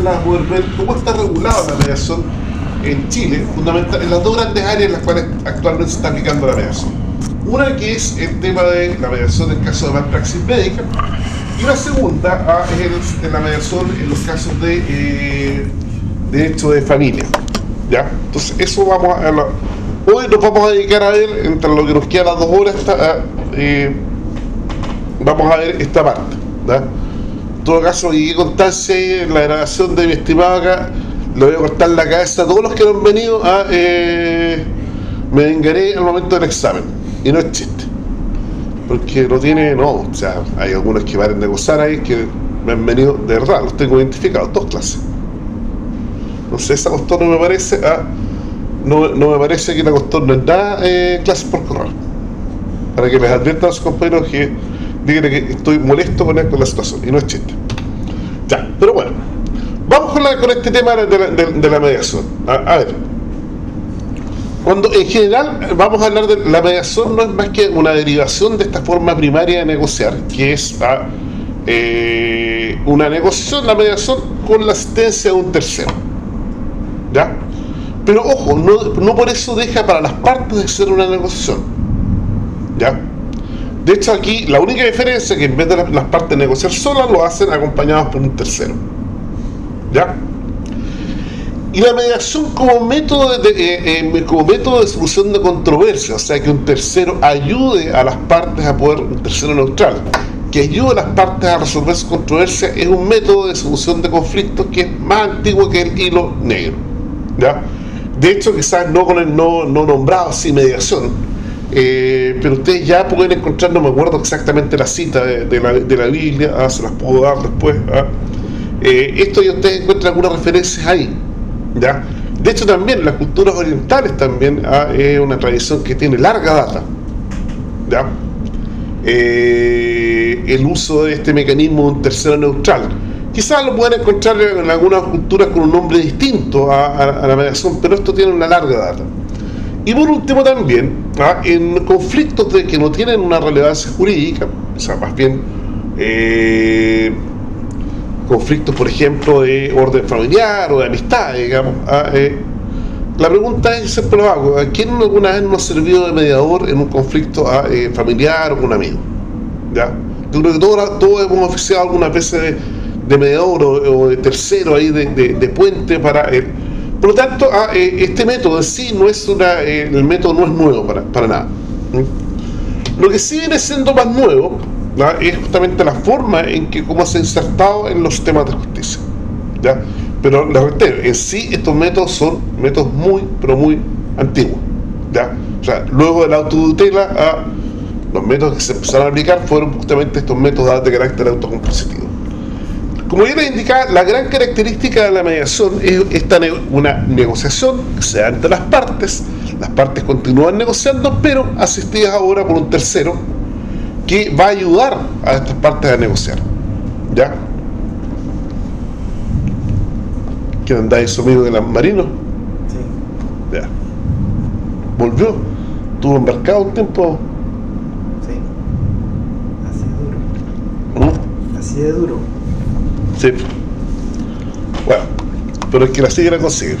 explicarla, poder ver cómo está regulada la mediación en Chile, fundamental, en las dos grandes áreas en las cuales actualmente se está aplicando la mediación. Una que es el tema de la mediación en el caso de malpraxis médica, y la segunda ah, es la mediación en los casos de eh, derecho de familia. ¿ya? Entonces, eso vamos a... hoy nos vamos a dedicar a ver, entre lo que nos queda las dos horas, ah, eh, vamos a ver esta parte. En todo caso, y contarse la grabación de mi estimado acá, le voy a cortar la cabeza a todos los que no han venido a... Eh, me vengaré al momento del examen. Y no es chiste. Porque no tiene... No, o sea, hay algunos que van a negociar ahí que me han venido de verdad, los tengo identificados, dos clases. No sé, esa costumbre no me parece... Ah, no, no me parece que la costumbre no es nada eh, por correr. Para que les adviertan a sus compañeros que digan que estoy molesto con, la situación. Y no es chiste. Ya, pero bueno. Vamos con, con este tema de la, mediación. A, ver. Cuando en general vamos a hablar de la mediación no es más que una derivación de esta forma primaria de negociar, que es ah, eh, una negociación, la mediación con la asistencia de un tercero. ¿Ya? Pero ojo, no, no por eso deja para las partes de ser una negociación. ¿Ya? De hecho aquí la única diferencia es que en vez de las partes negociar solas, lo hacen acompañados por un tercero. ¿Ya? Y la mediación como método de, eh, eh, como método de solución de controversia, o sea, que un tercero ayude a las partes a poder, un tercero neutral, que ayude a las partes a resolver su controversia, es un método de solución de conflictos que es más antiguo que el hilo negro. ¿Ya? De hecho, quizás no con el no, no nombrado así mediación, eh, pero ustedes ya pueden encontrar, no me acuerdo exactamente la cita de, la, de la, Biblia, ah, se las puedo dar después, ah, eh, esto ya ustedes encuentran algunas referencias ahí. ¿ya? De hecho también las culturas orientales también ah, es una tradición que tiene larga data. ¿ya? Eh, el uso de este mecanismo de un tercero neutral. Quizás lo pueden encontrar en algunas culturas con un nombre distinto a, la mediación, pero esto tiene una larga data. Y por último también, ¿ah? en conflictos de que no tienen una relevancia jurídica, o sea, más bien eh, conflictos, por ejemplo, de orden familiar o de amistad, digamos. Ah, eh, la pregunta es, siempre lo hago, ¿a quién alguna vez no ha servido de mediador en un conflicto ah, eh, familiar o con un amigo? ¿Ya? Yo creo que todos, hemos oficiado alguna vez de, mediador o, de tercero ahí, de, puente para... por lo tanto, ah, este método en sí no es una, el método no es nuevo para, para nada. Lo que sí viene siendo más nuevo es justamente la forma en que cómo se ha insertado en los temas de justicia. ¿ya? Pero les reitero, en sí estos métodos son métodos muy, pero muy antiguos. ¿ya? O sea, luego de la autotutela, los métodos que se empezaron a aplicar fueron justamente estos métodos de carácter autocompositivo. Como ya les indicaba, la gran característica de la mediación es esta una negociación que se da entre las partes, las partes continúan negociando, pero asistidas ahora por un tercero, que va a ayudar a estas partes a negociar. ¿Ya? ¿Quién andáis sumido en el marino? Sí. Ya. ¿Volvió? ¿Tuvo embarcado un tiempo? Sí. Así de duro. ¿Mm? Así de duro. Sí. Bueno, pero es que la sigue la consigue.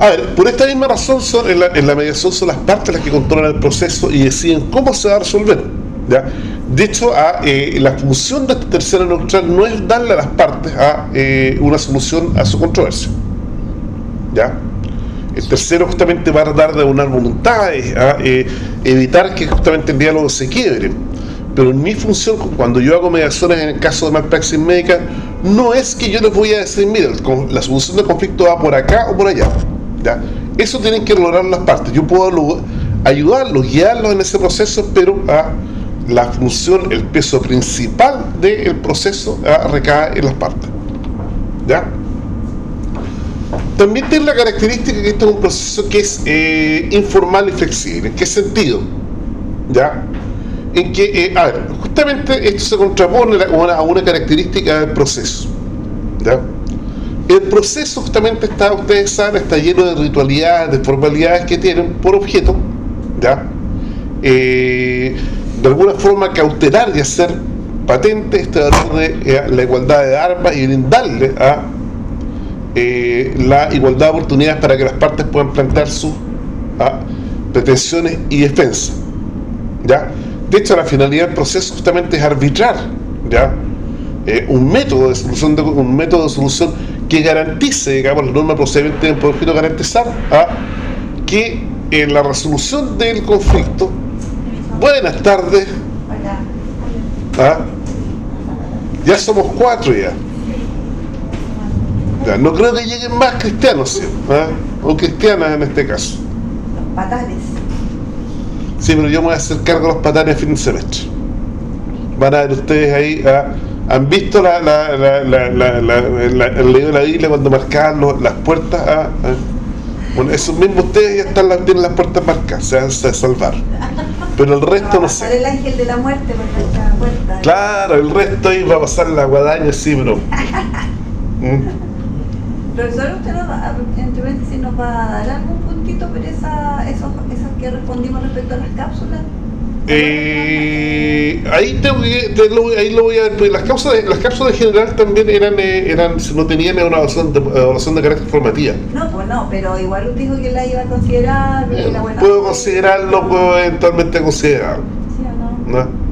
A ver, por esta misma razón son, en, la, mediación son las partes las que controlan el proceso y deciden cómo se va a resolver. ¿ya? De hecho, eh, la función de este tercero neutral no es darle a las partes a, eh, una solución a su controversia. El tercero justamente va a tratar de unar voluntades, a eh, evitar que justamente el diálogo se quiebre. Pero mi función, cuando yo hago mediaciones en el caso de malpraxis médica, no es que yo les voy a decir, mira, la solución del conflicto va por acá o por allá. Eso tienen que lograr las partes. Yo puedo ayudarlos, guiarlos en ese proceso, pero a la función, el peso principal del proceso recae en las partes. ¿Ya? También tiene la característica que este es un proceso que es eh, informal y flexible. ¿En qué sentido? ¿Ya? En que, eh, a ver, justamente esto se contrapone a una, característica del proceso. ¿Ya? El proceso justamente está, ustedes saben, está lleno de ritualidades, de formalidades que tienen por objeto, ¿ya? Eh, de alguna forma cautelar y hacer patente este valor de eh, la igualdad de armas y brindarle a la igualdad de oportunidades para que las partes puedan plantear sus ah, pretensiones y defensa. ¿ya? De hecho, la finalidad del proceso justamente es arbitrar ¿ya? Eh, un método de solución un método de solución que garantice, digamos, la norma procedimiento tiene por objeto garantizar a que en la resolución del conflicto, buenas tardes, ¿ah? ya somos cuatro ya. No creo que lleguen más cristianos, ¿ah? o cristianas en este caso. Sí, pero yo me voy a hacer cargo de los patanes a fin de semestre. Van a ver ustedes ahí, ¿ah? ¿han visto la, la, la, la, la, la- la- el libro de la Biblia cuando marcaban los- las puertas? ¿ah? ¿ah? Bueno, esos mismos ustedes ya están, las- tienen las puertas marcadas, se van a salvar. Pero el resto no sé. El ángel de la muerte por nuestra puerta. Claro, el resto ahí va a pasar la guadaña, sí, bro. Mm. Profesor, usted nos va, entre nos va a dar algún puntito por esa, esos, esas que respondimos respecto a las cápsulas. Eh, ahí que, te lo, ahí lo voy a ver, porque las cápsulas, las cápsulas en general también eran, eh, eran no tenían una evaluación de, de carácter formativa. No, pues no, pero igual usted dijo que la iba a considerar. que era buena. Puedo considerarlo, puedo eventualmente considerarlo. ¿Sí o no? ¿no?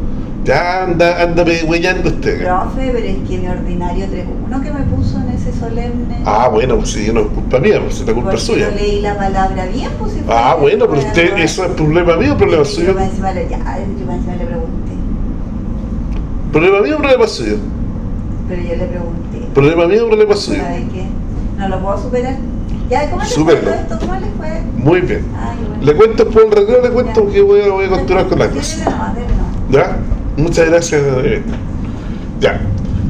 Ya anda, anda huellando usted. Profe, pero es que mi ordinario 3.1 que me puso en ese solemne. Ah, bueno, pues si no es culpa mía, pues si la culpa es suya. no leí la palabra bien, pues si Ah, bueno, pero usted, eso es problema mío, problema suyo. Yo más encima le, ya, yo más encima le pregunté. Problema mío, problema suyo. Pero yo le pregunté. Problema mío, problema suyo. ¿Sabe qué? No lo puedo superar. Ya, ¿cómo le fue esto? ¿Cómo le fue? Muy bien. Ay, bueno. Le cuento después del recreo, le cuento que voy a, voy a continuar con la clase. ¿Ya? Muchas gracias. Ya.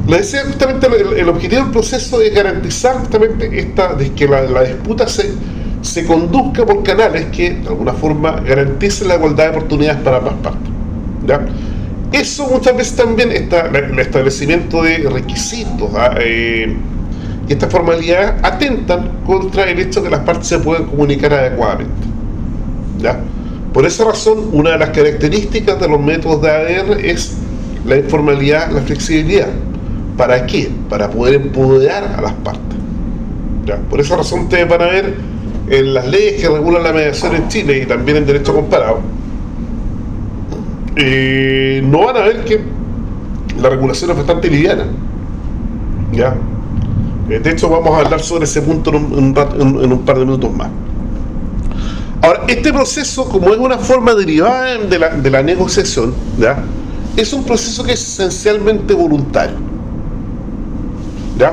Le decía justamente el, el objetivo del proceso es garantizar justamente esta, de que la, la disputa se, se conduzca por canales que de alguna forma garanticen la igualdad de oportunidades para ambas partes. ¿Ya? Eso muchas veces también está el establecimiento de requisitos ¿ah? Eh, y estas formalidades atentan contra el hecho de que las partes se puedan comunicar adecuadamente. ¿ya? Por esa razón, una de las características de los métodos de ADR es la informalidad, la flexibilidad. ¿Para qué? Para poder empoderar a las partes. ¿ya? Por esa razón ustedes van a ver en las leyes que regulan la mediación en Chile y también en derecho comparado, eh, no van a ver que la regulación es bastante liviana. ¿ya? Eh, De hecho, vamos a hablar sobre ese punto en un par de minutos más. Ahora, este proceso, como es una forma derivada de la, de la negociación, ¿ya? es un proceso que es esencialmente voluntario. ¿Ya?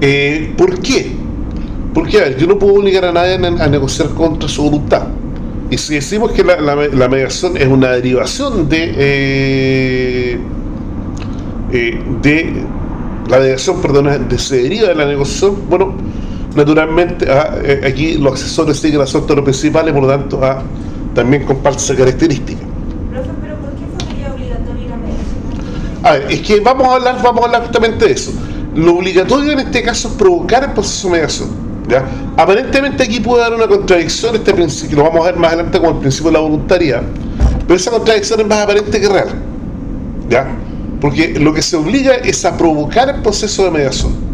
Eh, ¿Por qué? Porque, a ver, yo no puedo obligar a nadie a, negociar contra su voluntad. Y si decimos que la mediación es una derivación de, eh, eh, de la mediación, perdón, de, se deriva de la negociación, bueno, naturalmente ah, eh, aquí los accesorios siguen de los principales, por lo tanto ah, también comparte esa característica. Profe, pero ¿por qué sería obligatoria la mediación? A ver, es que vamos a hablar, vamos a hablar justamente de eso. Lo obligatorio en este caso es provocar el proceso de mediación. ¿ya? Aparentemente aquí puede haber una contradicción, este principio, lo vamos a ver más adelante como el principio de la voluntariedad, pero esa contradicción es más aparente que real. ¿ya? Porque lo que se obliga es a provocar el proceso de mediación.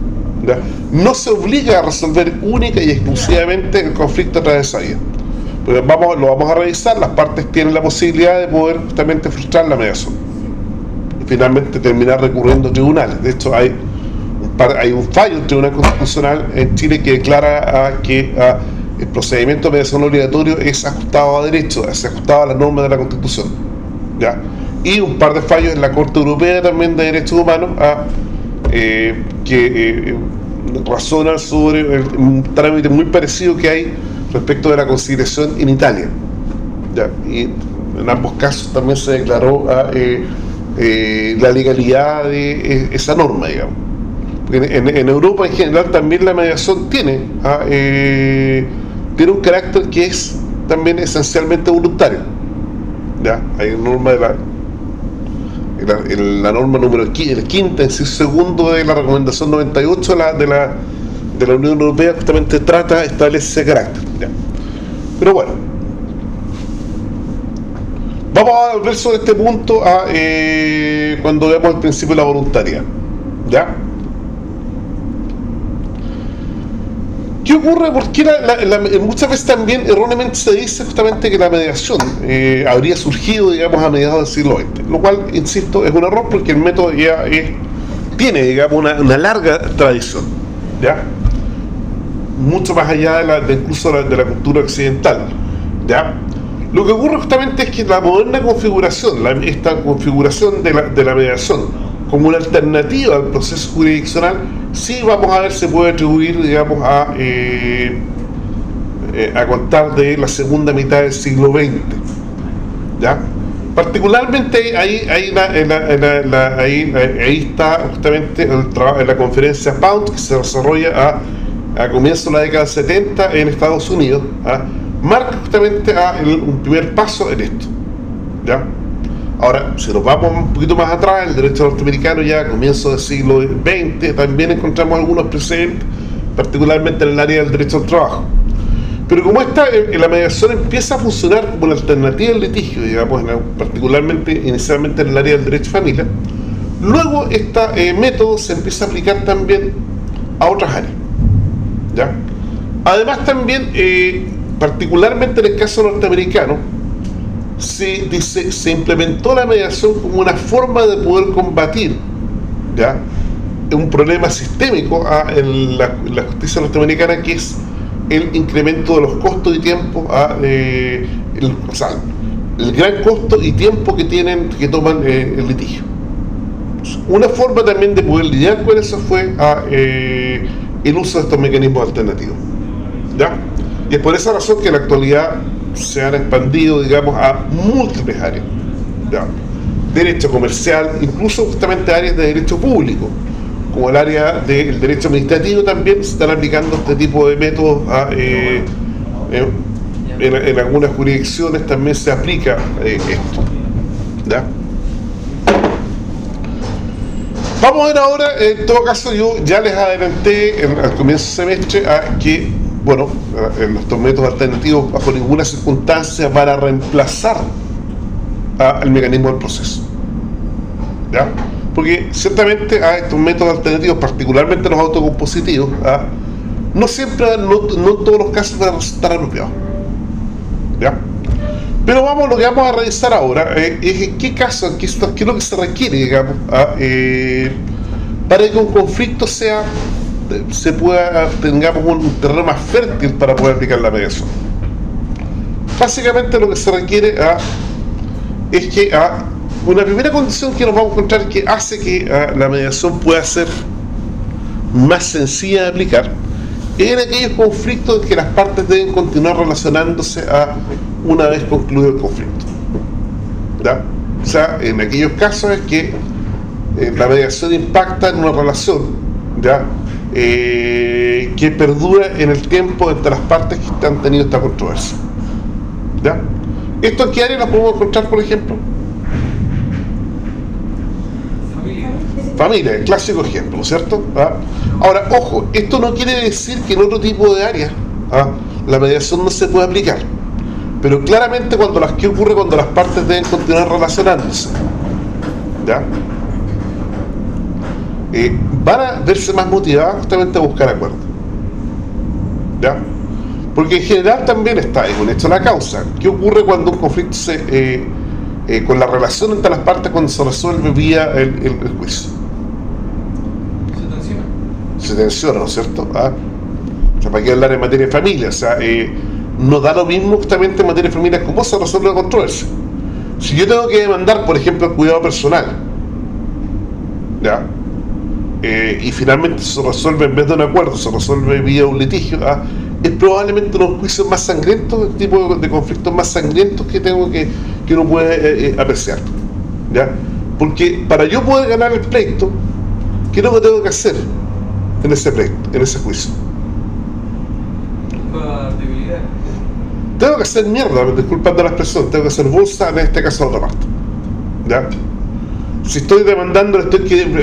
No se obliga a resolver única y exclusivamente el conflicto a vía. Pero vamos, lo vamos a revisar, las partes tienen la posibilidad de poder justamente frustrar la mediación y finalmente terminar recurriendo a tribunales. De hecho, hay un, fallo del Tribunal Constitucional en Chile que declara que el procedimiento de mediación obligatorio es ajustado a derecho, es ajustado a las normas de la Constitución. ¿ya? Y un par de fallos en la Corte Europea también de Derechos Humanos ah, eh, que eh, razonan sobre un trámite muy parecido que hay respecto de la conciliación en Italia. Ya, en ambos casos también se declaró ah, eh, la legalidad de esa norma, digamos. En, Europa en general también la mediación tiene, ah, tiene un carácter que es también esencialmente voluntario. ¿ya? Hay norma de la, la, norma número quinta, en segundo de la recomendación 98 de la, de la, de la Unión Europea justamente trata, establece ese carácter. Pero bueno, Vamos a volver sobre este punto a, eh, cuando veamos el principio de la voluntariedad. ¿Ya? ¿Qué ocurre? Porque la, muchas veces también erróneamente se dice justamente que la mediación eh, habría surgido, digamos, a mediados del siglo XX, lo cual, insisto, es un error porque el método ya tiene, digamos, una, larga tradición, ¿ya? Mucho más allá de, la, incluso de la cultura occidental, ¿ya? Lo que ocurre justamente es que la moderna configuración, esta configuración de la, de la mediación, como una alternativa al proceso jurisdiccional, sí vamos a ver, se puede atribuir, digamos, a, eh, eh, a contar de la segunda mitad del siglo XX. ¿Ya? Particularmente ahí, ahí, ahí, está justamente el trabajo la conferencia Pound que se desarrolla a, a comienzos de la década 70 en Estados Unidos, ¿ah? marca justamente a un primer paso en esto. ¿ya? Ahora, si nos vamos un poquito más atrás, el derecho norteamericano ya a comienzos del siglo XX, también encontramos algunos precedentes, particularmente en el área del derecho al trabajo. Pero como esta, eh, la mediación empieza a funcionar como una alternativa al litigio, digamos, particularmente inicialmente en el área del derecho de familia, luego este método se empieza a aplicar también a otras áreas. ¿ya? Además también, eh, particularmente en el caso norteamericano, se, dice, se implementó la mediación como una forma de poder combatir ¿ya? un problema sistémico a, en la, justicia norteamericana que es el incremento de los costos y tiempo a, eh, el, o el gran costo y tiempo que tienen que toman eh, el litigio una forma también de poder lidiar con eso fue a, eh, el uso de estos mecanismos alternativos ¿ya? y es por esa razón que en la actualidad se han expandido, digamos, a múltiples áreas. Derecho comercial, incluso justamente áreas de derecho público, como el área del derecho administrativo también se están aplicando este tipo de métodos eh, eh, en, algunas jurisdicciones también se aplica eh, esto. Vamos a ver ahora, en todo caso yo ya les adelanté al comienzo del semestre a que bueno, en estos métodos alternativos bajo ninguna circunstancia para reemplazar al mecanismo del proceso. ¿Ya? Porque ciertamente a estos métodos alternativos, particularmente los autocompositivos, ¿ah? no siempre, no, en todos los casos van a resultar apropiados. ¿Ya? Pero vamos, lo que vamos a revisar ahora eh, es en qué caso, qué, es lo que se requiere, digamos, ¿ah? eh, para que un conflicto sea se pueda tengamos un terreno más fértil para poder aplicar la mediación. Básicamente lo que se requiere es que ah, una primera condición que nos vamos a encontrar que hace que la mediación pueda ser más sencilla de aplicar es en aquellos conflictos en que las partes deben continuar relacionándose a una vez concluido el conflicto. O sea, en aquellos casos es que eh, la mediación impacta en una relación, ¿ya? Eh, que perdura en el tiempo entre las partes que han tenido esta controversia. ¿Ya? ¿Esto en qué área lo podemos encontrar, por ejemplo? Familia. Familia, el clásico ejemplo, ¿cierto? ¿Ah? Ahora, ojo, esto no quiere decir que en otro tipo de áreas ¿ah? la mediación no se puede aplicar. Pero claramente cuando las que ocurre cuando las partes deben continuar relacionándose. ¿Ya? Eh, van a verse más motivadas justamente a buscar acuerdos. ¿Ya? Porque en general también está en un hecho la causa. ¿Qué ocurre cuando un conflicto se, eh, eh, con la relación entre las partes cuando se resuelve vía el, juicio? Se tensiona. Se tensiona, ¿no es cierto? ¿Ah? O sea, para qué hablar en materia de familia. O sea, no da lo mismo justamente en materia de familia cómo se resuelve la controversia. Si yo tengo que demandar, por ejemplo, el cuidado personal, ¿ya? Eh, y finalmente se resuelve en vez de un acuerdo, se resuelve vía un litigio, ¿ah? es probablemente uno de los juicios más sangrientos, el tipo de conflictos más sangrientos que tengo que, que uno puede eh, eh, apreciar. ¿ya? Porque para yo poder ganar el pleito, ¿qué es lo que tengo que hacer en ese pleito, en ese juicio? Tengo que hacer mierda, disculpando a las personas, tengo que hacer bolsa, en este caso a otra parte. ¿Ya? Si estoy demandando, estoy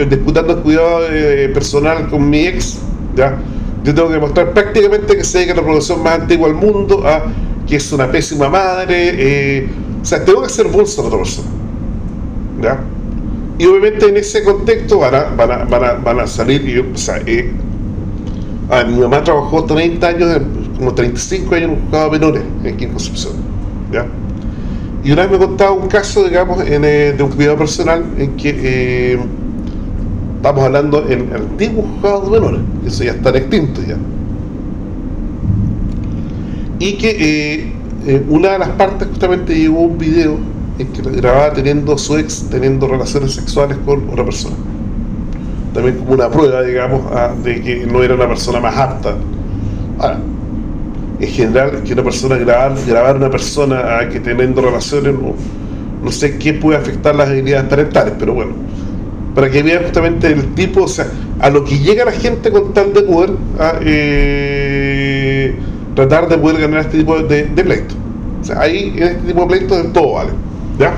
disputando el cuidado eh, personal con mi ex, ¿ya? yo tengo que demostrar prácticamente que se que la producción más antigua del mundo, ¿ah? que es una pésima madre, eh, O sea, tengo que hacer bolsa a otra persona. ¿Ya? Y obviamente en ese contexto van a, van a, van a, salir, yo, o sea, eh, mi mamá trabajó 30 años, como 35 años en un juzgado menores aquí en Concepción. ¿ya? Y una vez me contaba un caso, digamos, en, eh, de un cuidado personal en que eh, estamos hablando en el antiguo juzgado de menores, eso ya está extinto ya. Y que eh, una de las partes justamente llevó un video en que grababa teniendo su ex teniendo relaciones sexuales con otra persona. También como una prueba, digamos, a- de que no era una persona más apta. Ahora, en general, que una persona grabar, grabar una persona a que teniendo relaciones, no, no sé qué puede afectar las habilidades parentales, pero bueno, para que vean justamente el tipo, o sea, a lo que llega la gente con tal de poder a, eh, tratar de poder ganar este tipo de, de pleito. O sea, ahí en este tipo de pleitos todo vale, ¿ya?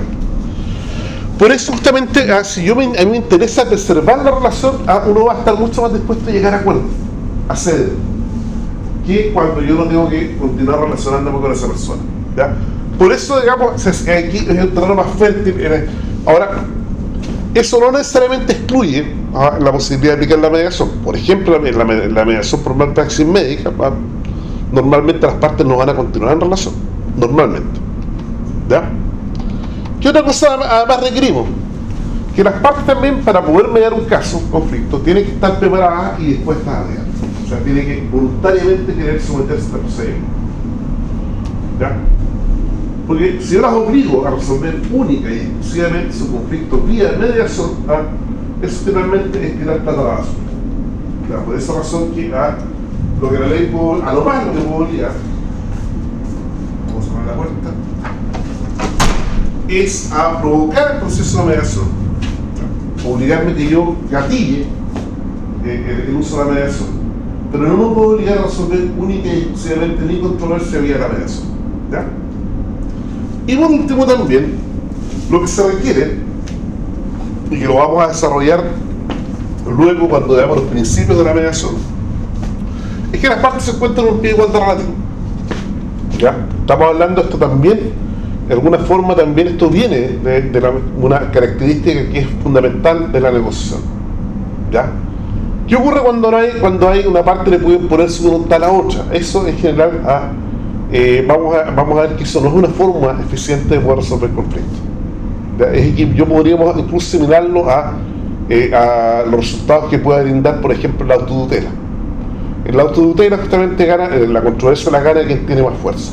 Por eso justamente, ah, si yo a mí me interesa preservar la relación, ah, uno va a estar mucho más dispuesto a llegar a acuerdos, a ceder, que cuando yo no tengo que continuar relacionándome con esa persona. ¿ya? Por eso, digamos, aquí es un terreno más fértil. Ahora, eso no necesariamente excluye ah, la posibilidad de aplicar la mediación. Por ejemplo, la mediación por malpraxis médica, ah, normalmente las partes no van a continuar en relación. Normalmente. ¿Ya? ¿Qué otra cosa además requerimos? Que las partes también, para poder mediar un caso, un conflicto, tienen que estar preparadas y dispuestas a mediar. Tienen que voluntariamente querer someterse a este procedimiento. Porque si yo las obligo a resolver única y exclusivamente su conflicto vía mediación, ¿ah? eso finalmente es tirar plata a la basura. Por esa razón que ¿ah? lo que la ley puede, a lo más que puedo obligar, vamos a cerrar la puerta, es a provocar el proceso de mediación. ¿Ya? Obligarme que yo gatille eh, el, el uso de la mediación. Pero no me puedo obligar a resolver única y exclusivamente ni controversia vía la mediación. ¿Ya? Y por último también, lo que se requiere, y que lo vamos a desarrollar luego cuando veamos los principios de la mediación, es que las partes se encuentran en un pie de igualdad relativo. ¿Ya? Estamos hablando esto también, de alguna forma también esto viene de, de una característica que es fundamental de la negociación. ¿Ya? ¿Qué ocurre cuando hay, cuando hay una parte le puede imponer su voluntad a la otra? Eso en general ah, eh, vamos, a, vamos a ver que eso no es una forma eficiente de poder resolver conflictos. Es que yo podríamos incluso similarlo a, eh, a los resultados que pueda brindar, por ejemplo, la autotutela. En la autotutela justamente gana, en la controversia la gana quien tiene más fuerza.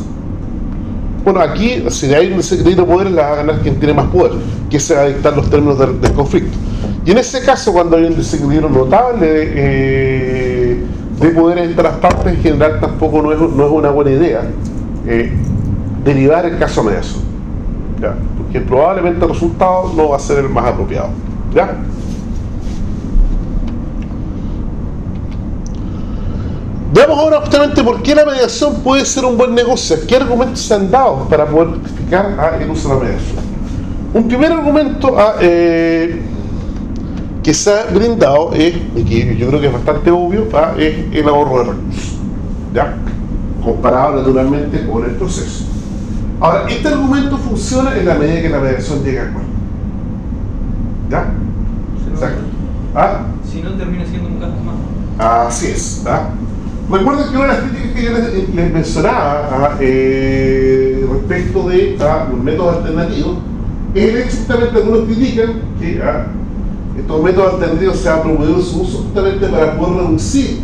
Bueno, aquí, si hay un de poder, la va a ganar quien tiene más poder, que se va a dictar los términos del conflicto. Y en ese caso, cuando hay un desequilibrio notable eh, de poderes entre las partes, en general tampoco no es, no es una buena idea eh, derivar el caso a mediación. ¿ya? Porque probablemente el resultado no va a ser el más apropiado. ¿ya? Veamos ahora justamente por qué la mediación puede ser un buen negocio. ¿Qué argumentos se han dado para poder justificar ah, el uso de la mediación? Un primer argumento ah, eh, que se ha brindado es, y que yo creo que es bastante obvio, ah, es el ahorro de recursos. ¿Ya? Comparado naturalmente con el proceso. Ahora, este argumento funciona en la medida que la mediación llega a acuerdo. ¿Ya? Exacto. ¿Ah? Si no, termina siendo un gasto más. Así es. ¿ah? Recuerden que una de las críticas que yo les, les mencionaba ah, eh, respecto de ah, los métodos alternativos es justamente algunos critican que ah, estos métodos alternativos se han promovido su uso justamente para poder reducir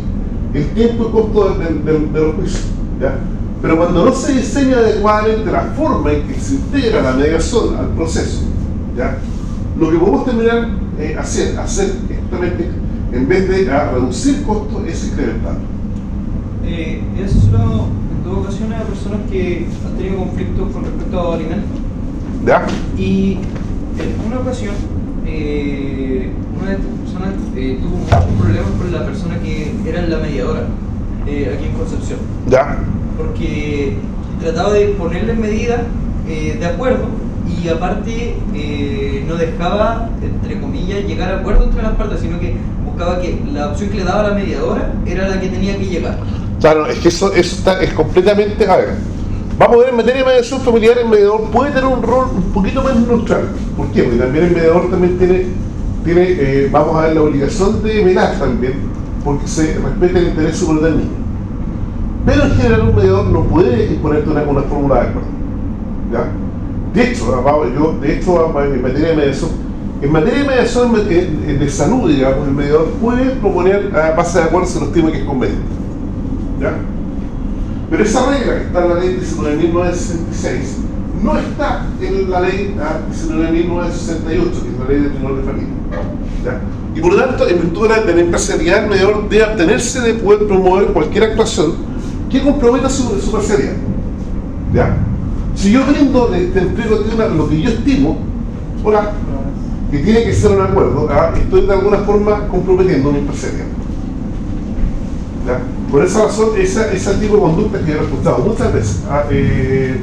el tiempo y costo del, del, de los juicios. ¿ya? Pero cuando no se diseña adecuadamente la forma en que se integra la mediación al proceso, ¿ya? lo que podemos terminar eh, hacer, hacer justamente en vez de ah, reducir costos es incrementarlo. Eh, he asesorado en dos ocasiones a personas que han tenido conflictos con respecto a alimentos ¿Ya? y en una ocasión eh, una de estas personas eh, tuvo muchos problemas con la persona que era la mediadora eh, aquí en Concepción ¿Ya? porque trataba de ponerle medidas eh, de acuerdo y aparte eh, no dejaba, entre comillas, llegar a acuerdo entre las partes, sino que buscaba que la opción que le daba la mediadora era la que tenía que llegar. Claro, es que eso, eso está, es completamente, a ver, Va a poder en materia de mediación familiar, el mediador puede tener un rol un poquito más neutral. ¿Por qué? Porque también el mediador también tiene, tiene eh, vamos a ver, la obligación de velar también, porque se respeta el interés superior del niño. Pero en general un mediador no puede imponerte una, una fórmula de acuerdo. ¿ya? De hecho, vamos, yo, de hecho, en materia de mediación, en materia de mediación de, de salud, digamos, el mediador puede proponer a base de acuerdo si lo estima que es conveniente. ¿ya? Pero esa regla que está en la ley 19.966 no está en la ley 19.968, que es la ley del tribunal de familia. Y por lo tanto, en virtud de la, imparcialidad, el mediador debe abstenerse de poder promover cualquier actuación que comprometa su, su parcialidad. ¿ya? Si yo brindo, te, entrego lo que yo estimo, hola, que tiene que ser un acuerdo, ¿ah? estoy de alguna forma comprometiendo mi imparcialidad. Por esa razón, esa, ese tipo de conductas que he resultado muchas veces, ¿ah? eh,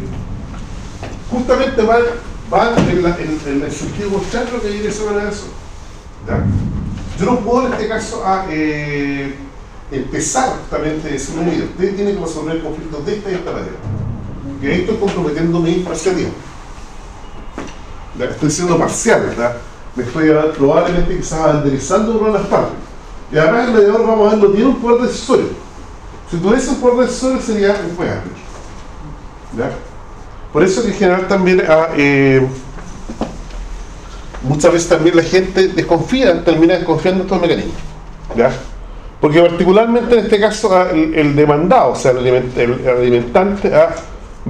justamente van, van en, el sentido contrario que viene esa manera. Yo no puedo en este caso a, eh, empezar justamente a decir, mire, usted tiene que resolver conflictos de esta y esta manera. Que esto es comprometiendo mi imparcialidad. Estoy siendo parcial, ¿verdad? Me estoy probablemente quizás banderizando por las partes. Y además el mediador, vamos a verlo, tiene un poder decisorio. Si tuviese un poder decisorio sería un juez ¿ya? Por eso que en general también ah, eh, muchas veces también la gente desconfía, termina desconfiando en estos mecanismos. ¿ya? Porque particularmente en este caso ah, el, demandado, o sea, el, el alimentante, ah,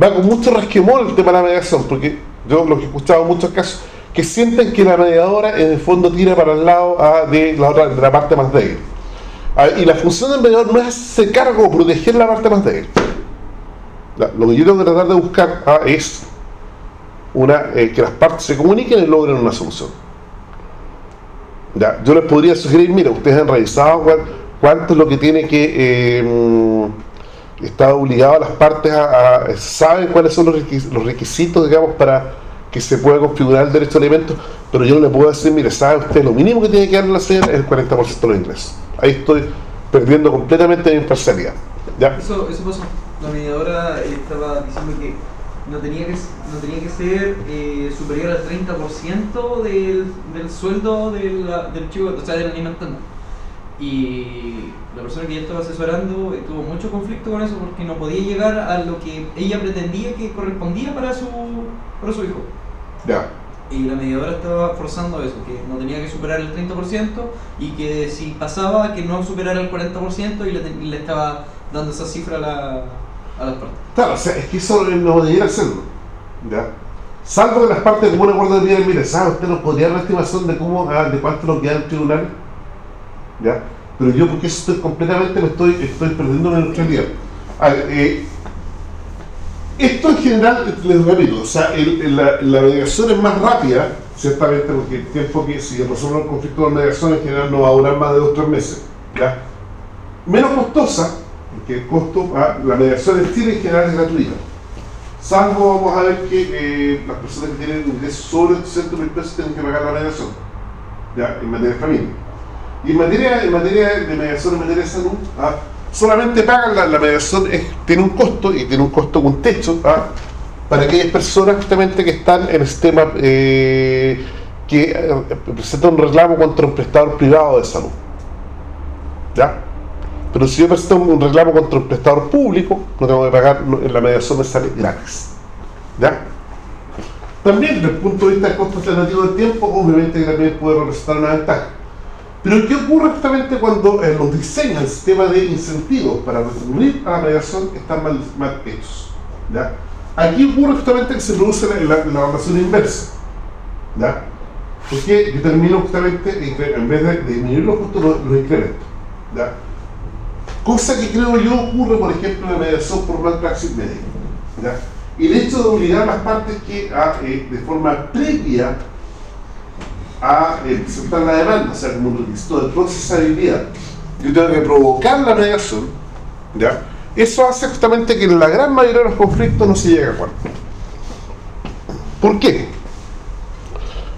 va con mucho resquemor el tema de la mediación, porque yo lo que he escuchado en muchos casos, que sienten que la mediadora en el fondo tira para el lado de, la otra, de la parte más débil. Y la función del mediador no es hacerse cargo o proteger la parte más débil. Lo que yo tengo que tratar de buscar ah, es una, eh, que las partes se comuniquen y logren una solución. ¿Ya? Yo les podría sugerir, mira, ustedes han revisado cuánto es lo que tiene que... Eh, está obligado a las partes a, a, saben cuáles son los requisitos, los requisitos digamos para que se pueda configurar el derecho a alimentos pero yo no le puedo decir mire sabe usted lo mínimo que tiene que darle la señora es el 40% de los ingresos ahí estoy perdiendo completamente mi imparcialidad ¿ya? Eso, eso pasó la mediadora estaba diciendo que no tenía que, no tenía que ser eh, superior al 30% del, del sueldo del, del chico, o sea, del alimentante y la persona que ella estaba asesorando tuvo mucho conflicto con eso porque no podía llegar a lo que ella pretendía que correspondía para su, para su hijo. Ya. Y la mediadora estaba forzando eso, que no tenía que superar el 30% y que si pasaba que no superara el 40% y le, y le estaba dando esa cifra a, la, a las partes. Claro, o sea, es que eso no debería hacerlo. ¿ya? Salvo de las partes como un acuerdo de vida, mire, ¿sabe? Usted nos podría dar una estimación de cómo, ah, de cuánto nos queda el tribunal. ¿Ya? Pero yo porque estoy completamente me estoy, estoy perdiendo la neutralidad. Ver, eh, esto en general, les repito, o sea, el, el, la, la, mediación es más rápida, ciertamente, porque el tiempo que si resuelve el conflicto de mediación en general no va a durar más de dos o tres meses. ¿ya? Menos costosa, porque el costo, ah, la mediación en Chile en general es gratuita. Salvo, vamos a ver que eh, las personas que tienen ingresos sobre 800 mil pesos tienen que pagar la mediación, ¿ya? en materia de familia. Y en materia, en materia de mediación, en materia de salud, ¿ah? Solamente pagan la, mediación, es, tiene un costo y tiene un costo con techo ¿ah? para aquellas personas justamente que están en el sistema eh, que eh, presentan un reclamo contra un prestador privado de salud. ¿Ya? Pero si yo presento un reclamo contra un prestador público, no tengo que pagar, la mediación me sale gratis. ¿Ya? También desde el punto de vista del costo alternativo del tiempo, obviamente también puede representar una ventaja. Pero ¿qué ocurre justamente cuando eh, los diseños, el sistema de incentivos para recurrir a la mediación están mal, mal hechos? ¿ya? Aquí ocurre justamente que se produce la, la, la relación inversa. ¿ya? Porque yo termino justamente, en vez de disminuir los costos, los, incremento. ¿ya? Cosa que creo yo ocurre, por ejemplo, en la mediación por malpraxis médica. ¿ya? El hecho de obligar a las partes que a, eh, de forma previa a eh, la demanda, o sea, como un requisito de procesabilidad, yo tengo que provocar la mediación, ¿ya? Eso hace justamente que en la gran mayoría de los conflictos no se llegue a acuerdo. ¿Por qué?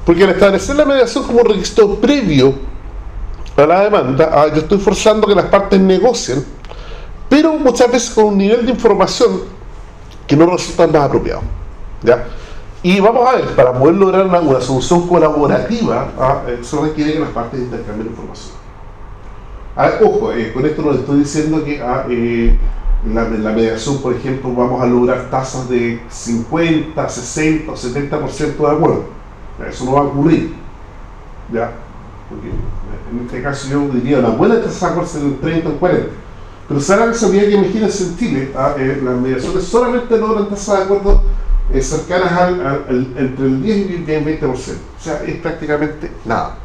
Porque al establecer la mediación como un requisito previo a la demanda, ah, yo estoy forzando que las partes negocien, pero muchas veces con un nivel de información que no resultan más apropiados. ¿ya? Y vamos a ver, para poder lograr una, una solución colaborativa, ¿ah? Se requiere que las partes intercambien información. A ver, ojo, eh, con esto no estoy diciendo que ah, eh, la, la mediación, por ejemplo, vamos a lograr tasas de 50, 60 o 70% de acuerdo. Eso no va a ocurrir. ¿ya? Porque en este caso yo diría una buena tasa de acuerdo sería un 30 o 40. Pero se da la casualidad que imagínense en Chile, ah, eh, las mediaciones solamente logran tasas de acuerdo eh, cercanas al, al- al- entre el 10 y el 20%. O sea, es prácticamente nada.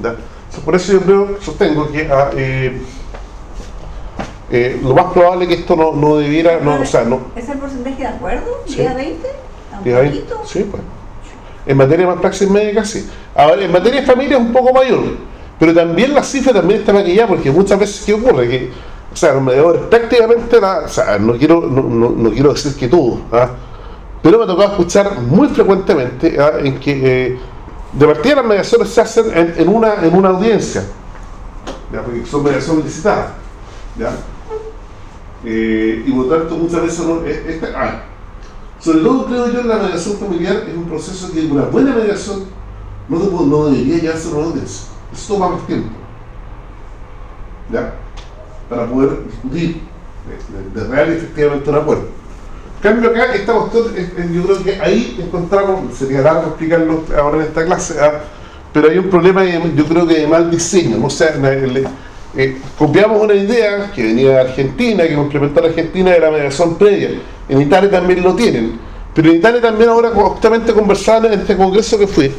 sea, por eso yo creo, sostengo que ah, eh, eh, lo más probable es que esto no, no debiera, no, o sea, no, ¿Es el porcentaje de acuerdo? Sí. ¿10 a 20? ¿A un y ahí- poquito? sí, pues. En materia de malpraxis médica, sí. Ahora, en materia de familia es un poco mayor, pero también la cifra también está maquillada, porque muchas veces, ¿qué ocurre? Que, o sea, los mediadores prácticamente, la, o sea, no quiero, no, no- no quiero decir que todo, ¿ah? Pero me tocado escuchar muy frecuentemente ¿ah? en que eh, de partida las mediaciones se hacen en, una, en una audiencia, porque son mediaciones licitadas. ¿ya? Eh, y por tanto muchas veces no, es- es- ah, sobre todo creo yo en la mediación familiar es un proceso que una buena mediación no, no debería llevarse a una audiencia. Eso toma más tiempo. ¿Ya? Para poder discutir de, de real y efectivamente un acuerdo. Cambio acá, esta cuestión, es- es- yo creo que ahí encontramos, sería largo explicarlo ahora en esta clase, ah, pero hay un problema yo creo que de mal diseño, ¿no? o sea, eh, copiamos una idea que venía de Argentina, que complementó a la Argentina de la mediación previa. En Italia también lo tienen. Pero en Italia también ahora justamente conversaba en este congreso que fui,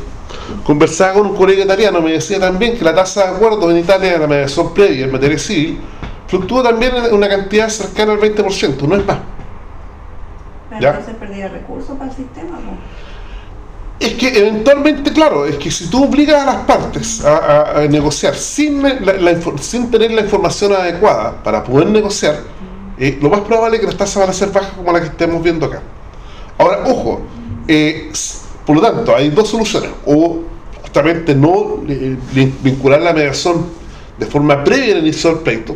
conversaba con un colega italiano, me decía también que la tasa de acuerdo en Italia de la mediación previa en materia civil fluctúa también en una cantidad cercana al 20%, no es más. Pero Ya. entonces perdía recursos para el sistema. po. Es que eventualmente, claro, es que si tú obligas a las partes a, a- a negociar sin, la- la tener la información adecuada para poder negociar, eh, lo más probable es que las tasas van a ser bajas como las que estemos viendo acá. Ahora, ojo, eh, por lo tanto, hay dos soluciones. O justamente no eh, vin- vincular la mediación de forma previa al inicio del pleito.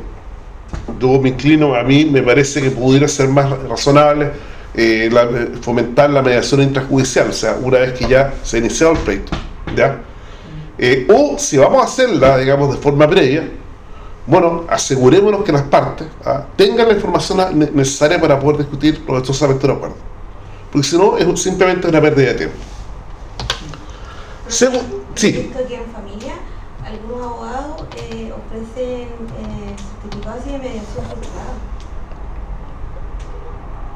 Yo me inclino, a mí me parece que pudiera ser más razonable eh, fomentar la mediación intrajudicial, o sea, una vez que ya se ha iniciado el pleito. ¿ya? Eh, o si vamos a hacerla, digamos, de forma previa, bueno, asegurémonos que las partes ah, tengan la información ne- necesaria para poder discutir los hechosamente de acuerdo. Porque si no, es simplemente una pérdida de tiempo. Segu- sí. En familia algunos abogados eh, ofrecen eh, certificados de mediación frustrada.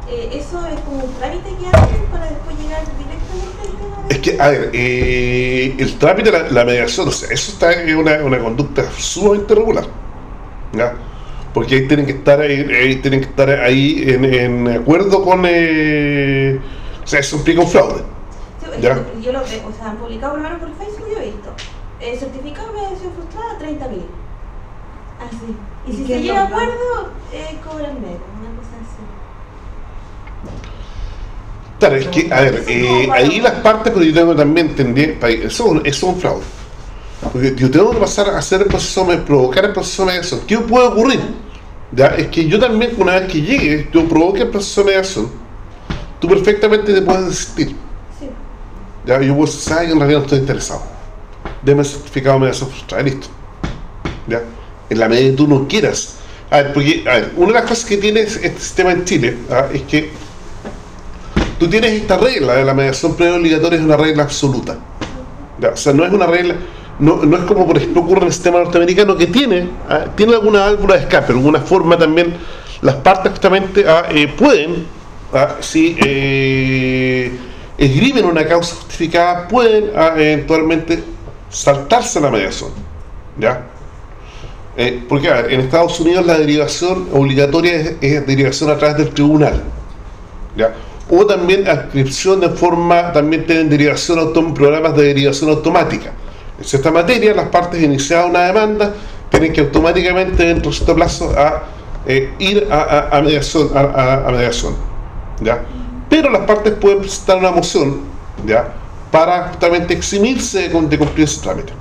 Eh, ¿Eso es como un trámite que hacen para después llegar directamente al tema de... Es que, a ver, eh, el trámite la, la mediación, o sea, eso está en una, una conducta sumamente regular. ¿ya? Porque ahí tienen que estar ahí, ahí tienen que estar ahí en, en acuerdo con. eh, o sea, eso implica un fraude. Sí, Ya. yo, lo veo, o sea, han publicado por lo menos por Facebook, yo he visto. Eh, certificado de mediación frustrada, 30 mil. Así. Y ¿Y si se llega a da? acuerdo, eh, cobran menos, una cosa así. Claro, es que, a ver, eh, ahí las partes, pero yo tengo que también entender, eso, eso es un fraude. Porque yo tengo que pasar a hacer el proceso, provocar el proceso de mediación. ¿Qué puede ocurrir? ¿Ya? Es que yo también, una vez que llegue, yo provoque el proceso de mediación, tú perfectamente te puedes desistir. Sí. Ya, yo puedo decir, ¿sabes? En realidad no estoy interesado. Deme el certificado de mediación frustrada, listo. ¿Ya? En la medida que tú no quieras. A ver, porque, a ver, una de las cosas que tiene este sistema en Chile ¿ah? es que tú tienes esta regla de la mediación previa obligatoria, es una regla absoluta. ¿Ya? O sea, no es una regla, no, no es como por ejemplo ocurre en el sistema norteamericano que tiene, ¿ah? tiene alguna válvula de escape, alguna forma también, las partes justamente ¿ah? eh, pueden, ¿ah? si eh, esgrimen una causa justificada, pueden eventualmente saltarse la mediación. ¿Ya? Eh, porque ver, en Estados Unidos la derivación obligatoria es, es derivación a través del tribunal. ¿ya? O también adscripción de forma, también tienen derivación autom- programas de derivación automática. En cierta materia, las partes iniciadas una demanda tienen que automáticamente dentro de cierto plazo a, eh, ir a, mediación, a, mediación. ¿ya? Pero las partes pueden presentar una moción ¿ya? para justamente eximirse de, cum- de cumplir ese trámite.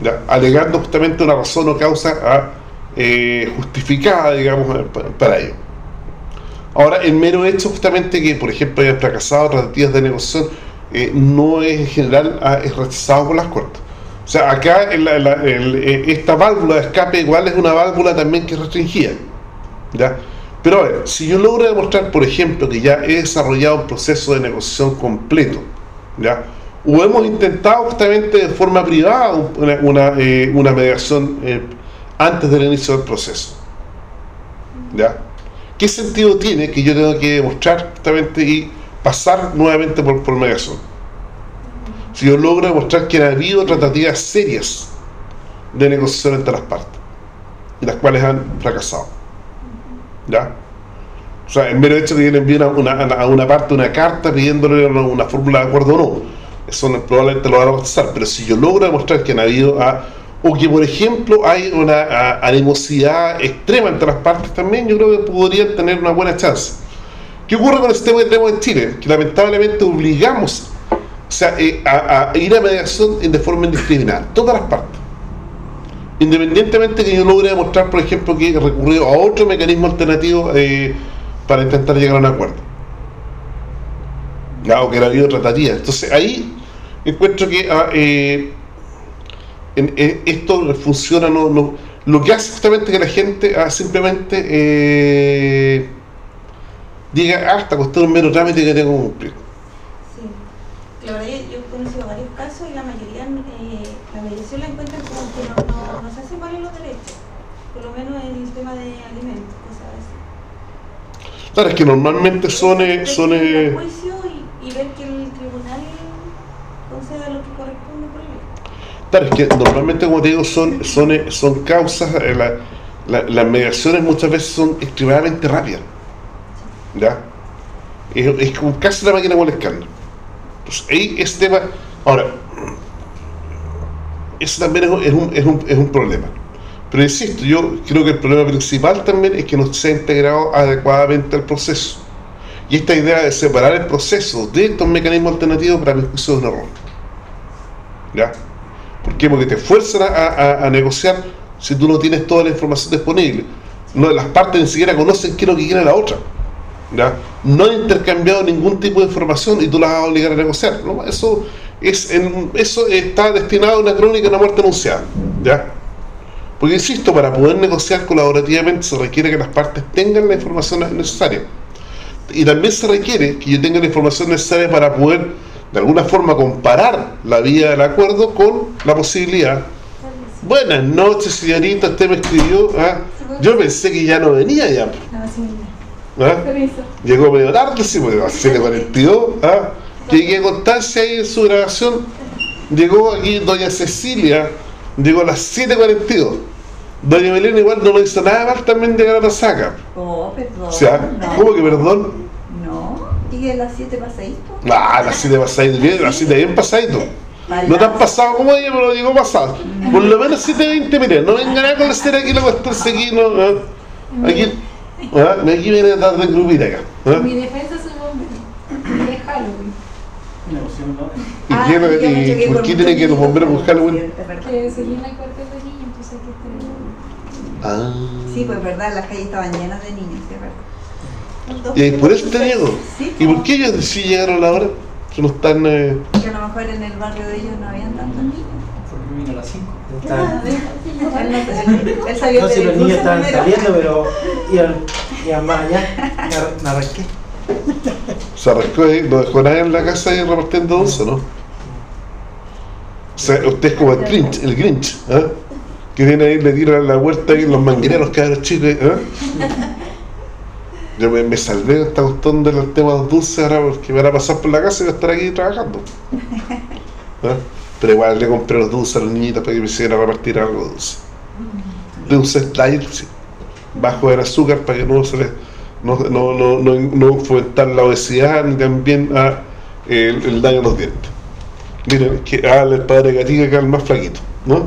¿ya? alegando justamente una razón o causa ah, eh, justificada, digamos, pa- para ello. Ahora, el mero hecho justamente que, por ejemplo, hayan fracasado tratativas de negociación, eh, no es en general ah, rechazado por las cortes. O sea, acá eh, esta válvula de escape igual es una válvula también que es restringida. ¿ya? Pero a ver, si yo logro demostrar, por ejemplo, que ya he desarrollado un proceso de negociación completo, ¿ya? o hemos intentado justamente de forma privada una, una, eh, mediación antes del inicio del proceso, ¿ya? ¿Qué sentido tiene que yo tengo que demostrar justamente y pasar nuevamente por, por mediación? Si yo logro demostrar que ha habido tratativas serias de negociación entre las partes, y las cuales han fracasado. ¿Ya? O sea, el mero hecho de que le envíe una, una- a una parte una carta pidiéndole una, fórmula de acuerdo o no, eso probablemente lo van a rechazar, pero si yo logro demostrar que han habido, ah, o que por ejemplo hay una animosidad extrema entre las partes también, yo creo que podrían tener una buena chance. ¿Qué ocurre con el sistema que tenemos en Chile? Que lamentablemente obligamos o sea, eh, a, ir a mediación de forma indiscriminada, todas las partes. Independientemente que yo logre demostrar, por ejemplo, que he recurrido a otro mecanismo alternativo eh, para intentar llegar a un acuerdo. Ya, o que ha habido tratativa. Entonces ahí encuentro que ah, eh, en- en- esto funciona, no, no- lo que hace justamente que la gente ah, simplemente eh, diga, ah, esta cuestión es un mero trámite que tengo que cumplir. Sí. La verdad, yo, he conocido varios casos y la mayoría, eh, la mediación la encuentran como que no, no, no se hacen valer los derechos. Por lo menos en el tema de alimentos, cosas así. Claro, es que normalmente son... eh, son eh, al juicio y, y ver que el tribunal conceda lo que corresponde por ley. Claro, es que normalmente, como te digo, son, son, eh, son causas, eh, la- la- las mediaciones muchas veces son extremadamente rápidas. ¿Ya? Es, es como casi la máquina molestando. Entonces, ahí ese tema. Ahora, eso también es, un- es un, es, un, es un problema. Pero insisto, yo creo que el problema principal también es que no se ha integrado adecuadamente al proceso. Y esta idea de separar el proceso de estos mecanismos alternativos, para mi juicio, es un error. ¿Ya? ¿Por qué? Porque te fuerzan a, negociar si tú no tienes toda la información disponible. No, las partes ni siquiera conocen qué es lo que quiere la otra. ¿ya? No han intercambiado ningún tipo de información y tú las vas a obligar a negociar. ¿no? Eso, es eso está destinado a una crónica de una muerte anunciada. ¿ya? Porque insisto, para poder negociar colaborativamente se requiere que las partes tengan la información necesaria. Y también se requiere que yo tenga la información necesaria para poder, de alguna forma, comparar la vía del acuerdo con la posibilidad. Buenas noches, señorita, usted me escribió. ¿ah? Yo pensé que ya no venía ya. ¿ah? Llegó medio tarde, sí, porque a las 7.42. ¿ah? Llegué a Constancia ahí en su grabación. Llegó aquí doña Cecilia, llegó a las 7.42. Doña Belén igual no lo hizo nada mal también llegar a la saca. Oh, perdón. O sea, no. ¿cómo que perdón? No, llegué a las 7 pasadito. Ah, las 7 pasadito, bien, las 7 bien pasadito. No te han pasado como ella, pero llegó pasado. Por lo menos 7.20, mire, no vengan a conocer aquí la cuestión, aquí no. ¿ah? Aquí, ¿ah? aquí viene a dar de grupita acá. ¿ah? Mi defensa es un bombero. Es Halloween. ¿Y, Ah, me y choqué por con qué tienen que los bomberos con sí, Halloween? Que se llena el cuartel de niños, entonces hay que estar en- Ah. Sí, pues verdad, las calles estaban llenas de niños, es verdad. Y por eso te digo. ¿Y por qué ellos sí llegaron a la hora? Si no están. Eh... Que a lo mejor en el barrio de ellos no habían tantos niños. Porque vino a las 5. Está- Él, salió No, si los niños estaban saliendo, pero iban, iban más allá. Me ar- Me arranqué. Se arrancó ahí, no dejó nadie en la casa y repartiendo dulce, ¿no? O sea, usted es como el Grinch, el Grinch, ¿ah? Que viene ahí, le tira la huerta y los manguereros cabros chicos, ¿ah? Yo me, me salvé de esta cuestión de los dulces ahora porque me van a pasar por la casa y voy a estar aquí trabajando. ¿Ah? Pero igual le compré los dulces a los niñitos para que me hicieran repartir algo dulce. Dulces light, sí. bajo en azúcar para que no se les no, no, no, no, no fomentar la obesidad ni también a, el, el daño a los dientes. Miren, que ah, el padre Gatica que es el más flaquito, ¿no?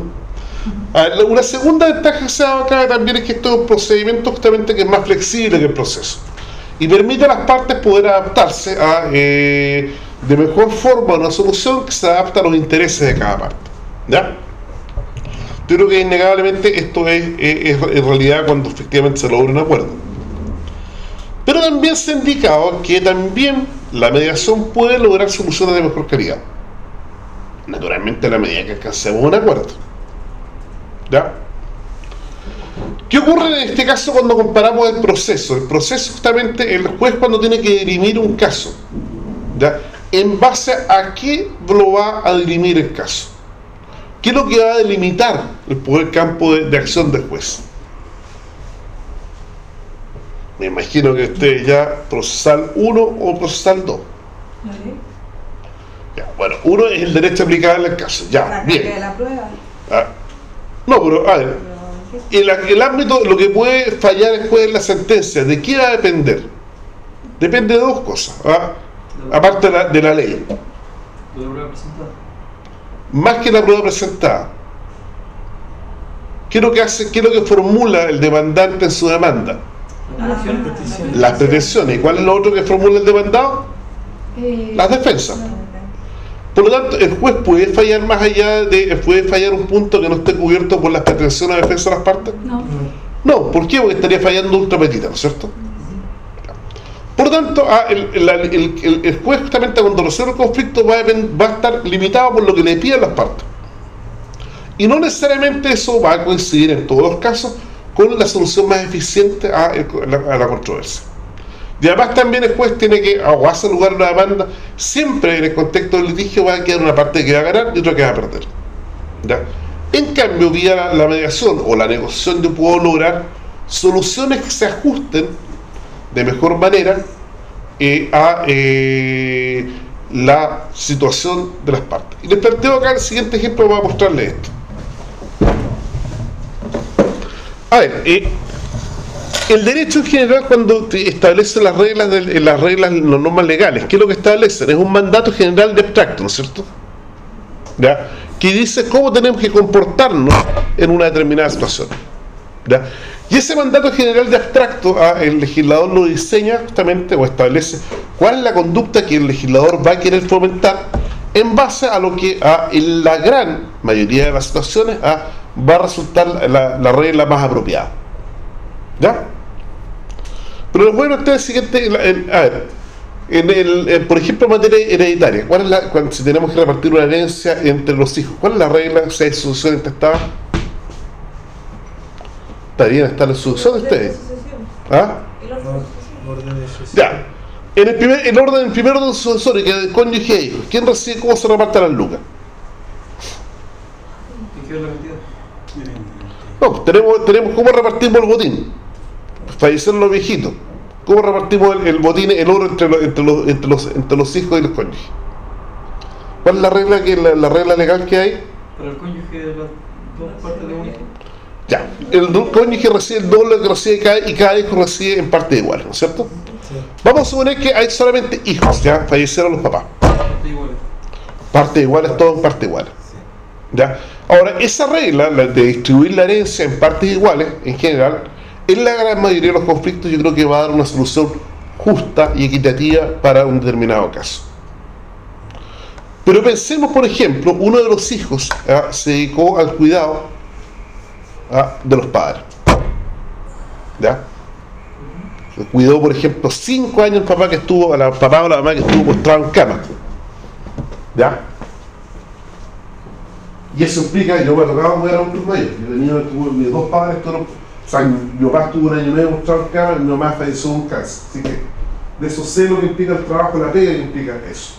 Ah, una segunda ventaja que se da acá también es que esto es un procedimiento justamente que es más flexible que el proceso y permite a las partes poder adaptarse a eh, de mejor forma a una solución que se adapta a los intereses de cada parte. ¿Ya? Yo creo que innegablemente esto es, en realidad cuando efectivamente se logra un acuerdo. Pero también se ha indicado que también la mediación puede lograr soluciones de mejor calidad. Naturalmente, a la medida que alcancemos un acuerdo. ¿Ya? ¿Qué ocurre en este caso cuando comparamos el proceso? El proceso justamente el juez cuando tiene que dirimir un caso. ¿ya? ¿En base a qué lo va a dirimir el caso? ¿Qué es lo que va a delimitar el poder campo de, de acción del juez? Me imagino que usted ya procesal 1 o procesal 2. Ya, bueno, uno es el derecho aplicable al caso. Ya, La bien. de la prueba. Ah, no, pero a ver, el, el ámbito, lo que puede fallar después en la sentencia, ¿de qué va a depender? Depende de dos cosas, ¿ah? aparte de la, de la ley. ¿Lo de prueba presentada? Más que la prueba presentada. ¿Qué es lo que hace, qué es lo que formula el demandante en su demanda? La. Las pretensiones. ¿Y cuál es lo otro que formula el demandado? Eh, Las defensas. Por lo tanto, el juez puede fallar más allá de, puede fallar un punto que no esté cubierto por las pretensiones de defensa de las partes. no. No, ¿por qué? Porque estaría fallando ultra petita, ¿no es cierto? Por lo tanto, ah, el, el- el- el- juez justamente cuando resuelve el conflicto va a, depen- va a estar limitado por lo que le piden las partes. Y no necesariamente eso va a coincidir en todos los casos con la solución más eficiente a, a la controversia. Y además también el juez tiene que, o hace lugar una demanda, siempre en el contexto del litigio va a quedar una parte que va a ganar y otra que va a perder. ¿Ya? En cambio, vía la, la mediación o la negociación yo puedo lograr soluciones que se ajusten de mejor manera eh, a eh, la situación de las partes. Y les planteo acá el siguiente ejemplo para mostrarles esto. A ver, eh, el derecho en general cuando establece las reglas, del- las reglas, las normas legales, ¿qué es lo que establecen? Es un mandato general de abstracto, ¿no es cierto? ¿Ya? que dice cómo tenemos que comportarnos en una determinada situación. ¿ya? Y ese mandato general de abstracto, ah, el legislador lo diseña justamente o establece cuál es la conducta que el legislador va a querer fomentar en base a lo que ah, en la gran mayoría de las situaciones ah, va a resultar la, la regla más apropiada. ¿Ya? Pero lo bueno está el siguiente, el- el- a ver, en el, eh, por ejemplo, en materia hereditaria, ¿cuál es la, cuando, si tenemos que repartir una herencia entre los hijos, ¿cuál es la regla si hay sucesión intestada? Está bien, está la sucesión de ustedes. ¿Ah? El orden de sucesión. Orden de sucesión. Ya. En el primer, el orden, el primer orden sucesorio, que es cónyuge e hijos, ¿quién recibe cómo se reparten las lucas? No, tenemos, tenemos cómo repartimos el botín. Fallecieron los viejitos. ¿Cómo repartimos el, el botín, el oro entre los, entre, los, entre, los, entre los hijos y los cónyuges? ¿Cuál es la regla, que, la, la regla legal que hay? Para el cónyuge de las dos partes de un hijo. Ya, el cónyuge recibe el doble que recibe cada, y cada hijo recibe en parte igual, ¿no es cierto? Sí. Vamos a suponer que hay solamente hijos, ya fallecieron los papás. Partes iguales. Parte iguales, todo en parte igual. ¿Ya? Ahora, esa regla, la de distribuir la herencia en partes iguales, en general, en la gran mayoría de los conflictos yo creo que va a dar una solución justa y equitativa para un determinado caso. Pero pensemos, por ejemplo, uno de los hijos se dedicó al cuidado de los padres. ¿Ya? Se cuidó, por ejemplo, cinco años el papá que estuvo, la papá o la mamá que estuvo postrado en cama. ¿Ya? Y eso implica, yo me tocaba cuidar a otros mayores. Yo tenía mis dos padres, o sea, mi papá estuvo un año y medio postrado en cama y mi mamá falleció de un cáncer. Así que de eso sé lo que implica el trabajo, la pega que implica eso.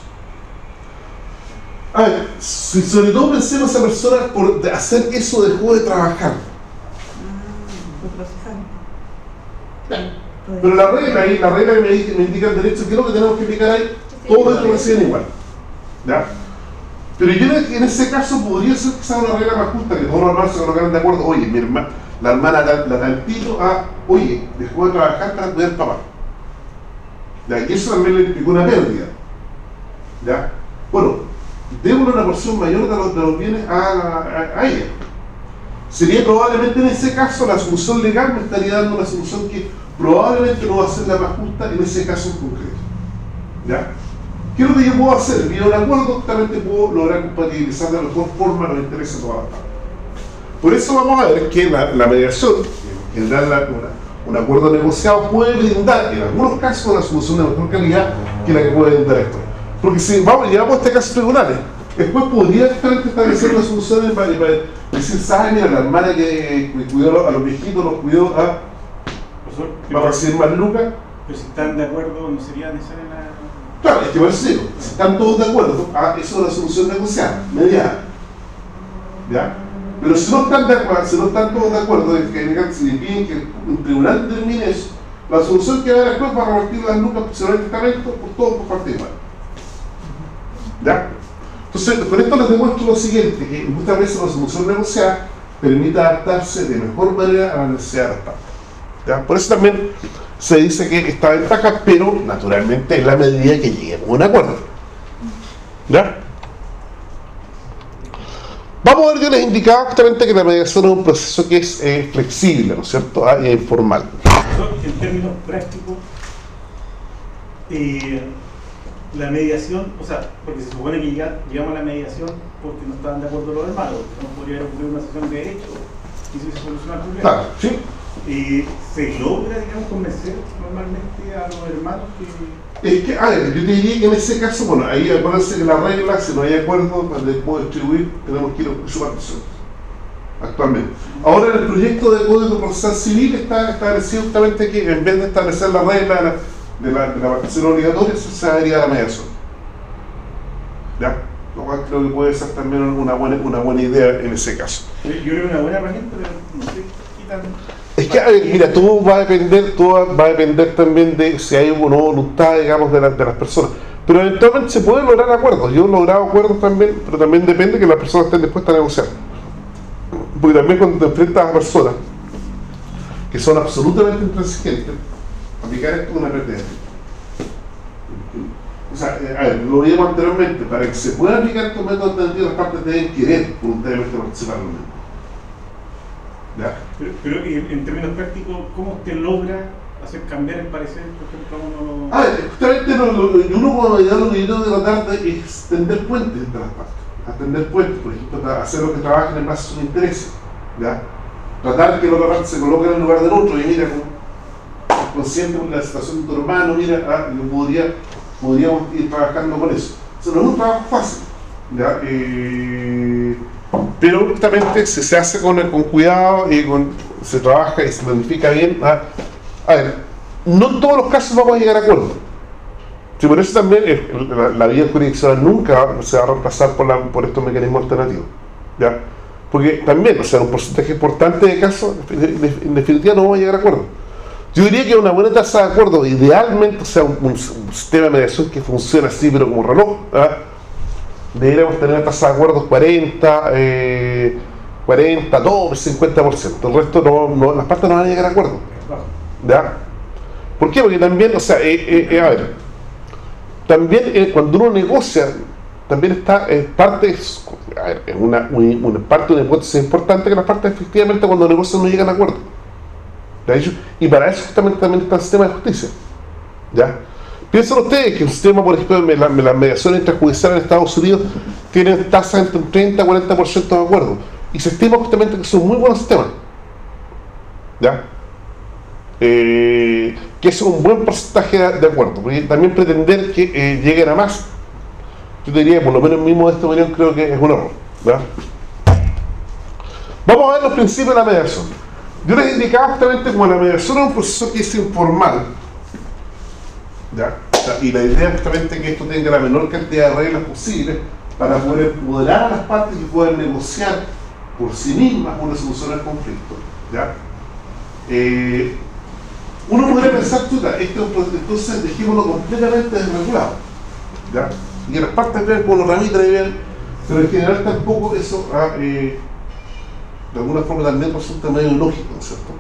A ver, si sobre todo pensemos esa persona por hacer eso dejó de trabajar. Procesal. Pero la regla ahí, la regla que me, indica el derecho, ¿qué es lo que tenemos que indicar ahí? Todos estos reciben igual. ¿Ya? Pero yo en ese caso podría ser que sea una regla más justa, que todos los hermanos se colocaran de acuerdo, oye, mi hermana, la hermana la tantito, ah, oye, dejó de trabajar para cuidar papá. ¿Ya? Y eso también le implicó una pérdida. ¿Ya? Bueno, démosle una porción mayor de los, de los bienes a, a- a ella. Sería probablemente en ese caso la solución legal me estaría dando una solución que probablemente no va a ser la más justa en ese caso en concreto. ¿Ya? ¿Qué es lo que yo puedo hacer? Vía un acuerdo, justamente puedo lograr compatibilizar de la mejor forma los intereses de todas las partes. Por eso vamos a ver que la, la mediación, en general la- una, Un acuerdo negociado puede brindar, en algunos casos, una solución de mejor calidad que la que puede brindar esto. Porque si vamos, llevamos este caso a tribunales, después podría establecer una solución para, para decir, ¿sabes? Mira, la hermana que cuidó a los viejitos, los cuidó a. Va a recibir más lucas. Pero si están de acuerdo, no sería necesaria la. Claro, es que por eso digo, si están todos de acuerdo, ah, eso es una solución negociada, mediada. ¿Ya? Pero si no están de acuerdo, si no están todos de acuerdo en que le piden que un tribunal determine eso, la solución que va a después va a repartir las lucas por el testamento por todos por parte igual. ¿Ya? Entonces, con esto les demuestro lo siguiente, que muchas veces la solución negociada permite adaptarse de mejor manera a la necesidad de las. ¿Ya? Por eso también se dice que esta ventaja, pero naturalmente en la medida que lleguemos a un acuerdo. ¿Ya? Vamos a ver, yo les indicaba justamente que la mediación es un proceso que es eh, flexible, ¿no es cierto? Ah, es informal. En términos prácticos, eh, la mediación, o sea, porque se supone que llega- llegamos a la mediación porque no estaban de acuerdo los hermanos, no podría haber ocurrido una sesión de derecho y se soluciona el problema. Claro, ¿sí? Eh, ¿Se logra, digamos, convencer normalmente a los hermanos que Es que, a ver, yo te diría que en ese caso, bueno, ahí acuérdense que la regla, si no hay acuerdo, cuando podemos distribuir, tenemos que ir a su partición. Actualmente. Ahora, en el proyecto de Código Procesal Civil está establecido justamente que en vez de establecer la regla de la, de la, obligatoria, se sabería la mediación. ¿Ya? Lo cual creo que puede ser también una buena, una buena idea en ese caso. Yo creo que una buena herramienta, pero no sé qué tan. Es que, a ver, mira, todo va a depender, todo va a depender también de si hay o no voluntad, digamos, de, la- de las personas. Pero eventualmente se pueden lograr acuerdos. Yo he logrado acuerdos también, pero también depende que las personas estén dispuestas a negociar. Porque también cuando te enfrentas a personas que son absolutamente intransigentes, aplicar esto es una pérdida. de. O sea, eh, a ver, lo vimos anteriormente, para que se pueda aplicar estos métodos alternativos, las partes deben querer voluntariamente participar en el. ¿Ya? Pero, pero en, en términos prácticos, ¿cómo usted logra hacer cambiar el parecer, por ejemplo, uno? A ver, justamente lo, lo, uno como mediador lo que yo tengo que tratar de es tender puentes entre las partes. A tender puentes, por ejemplo, hacer lo que trabajen en base a sus intereses. ¿ya? Tratar que la otra parte se coloque en el lugar del otro y mira, como consciente de la situación de tu hermano, mira, ah, yo podría, podríamos ir trabajando con eso. O sea, no es un trabajo fácil. ¿ya? Eh, pero justamente si se hace con, con cuidado y con, se trabaja y se planifica bien, ah, a ver, no en todos los casos vamos a llegar a acuerdo. Sí, por eso también eh, la, la vía jurisdiccional nunca se va a reemplazar por, la, por estos mecanismos alternativos. ¿ya? Porque también, o sea, un porcentaje importante de casos, en de- en definitiva, no vamos a llegar a acuerdo. Yo diría que una buena tasa de acuerdo, idealmente, o sea, un, un- sistema de mediación que funcione así, pero como reloj, ¿ah? Deberíamos tener una tasa de acuerdos 40, eh, 40, todo, 50%. El resto, no, no- las partes no van a llegar a acuerdo. ¿Ya? ¿Por qué? Porque también, o sea, eh, eh, eh, a ver, también cuando uno negocia, también está, parte, es, a ver, es una, un- una parte una hipótesis importante que las partes efectivamente cuando negocian no llegan a acuerdo. ¿Ya? Y para eso justamente también está el sistema de justicia. ¿Ya? Piensen ustedes que un sistema, por ejemplo, de la, de la mediación intrajudicial en Estados Unidos tiene tasas entre un 30 y 40% de acuerdo. Y se estima justamente que son muy buenos sistemas. ¿Ya? eh, que es un buen porcentaje de, de acuerdo. Porque también pretender que eh, lleguen a más, yo diría, por lo menos en mi modesta opinión, creo que es un error. ¿verdad? Vamos a ver los principios de la mediación. Yo les indicaba justamente como la mediación es un proceso que es informal. ¿Ya? Y la idea es justamente que esto tenga la menor cantidad de reglas posible para poder empoderar a las partes y poder negociar por sí mismas una solución al conflicto. ¿ya? Eh, uno podría pensar, chuta, es un proceso, entonces dejémoslo completamente desregulado. ¿ya? Y que las partes vean como los ramitas vean, pero en general tampoco eso ah, eh, de alguna forma también resulta medio ilógico, ¿no es cierto?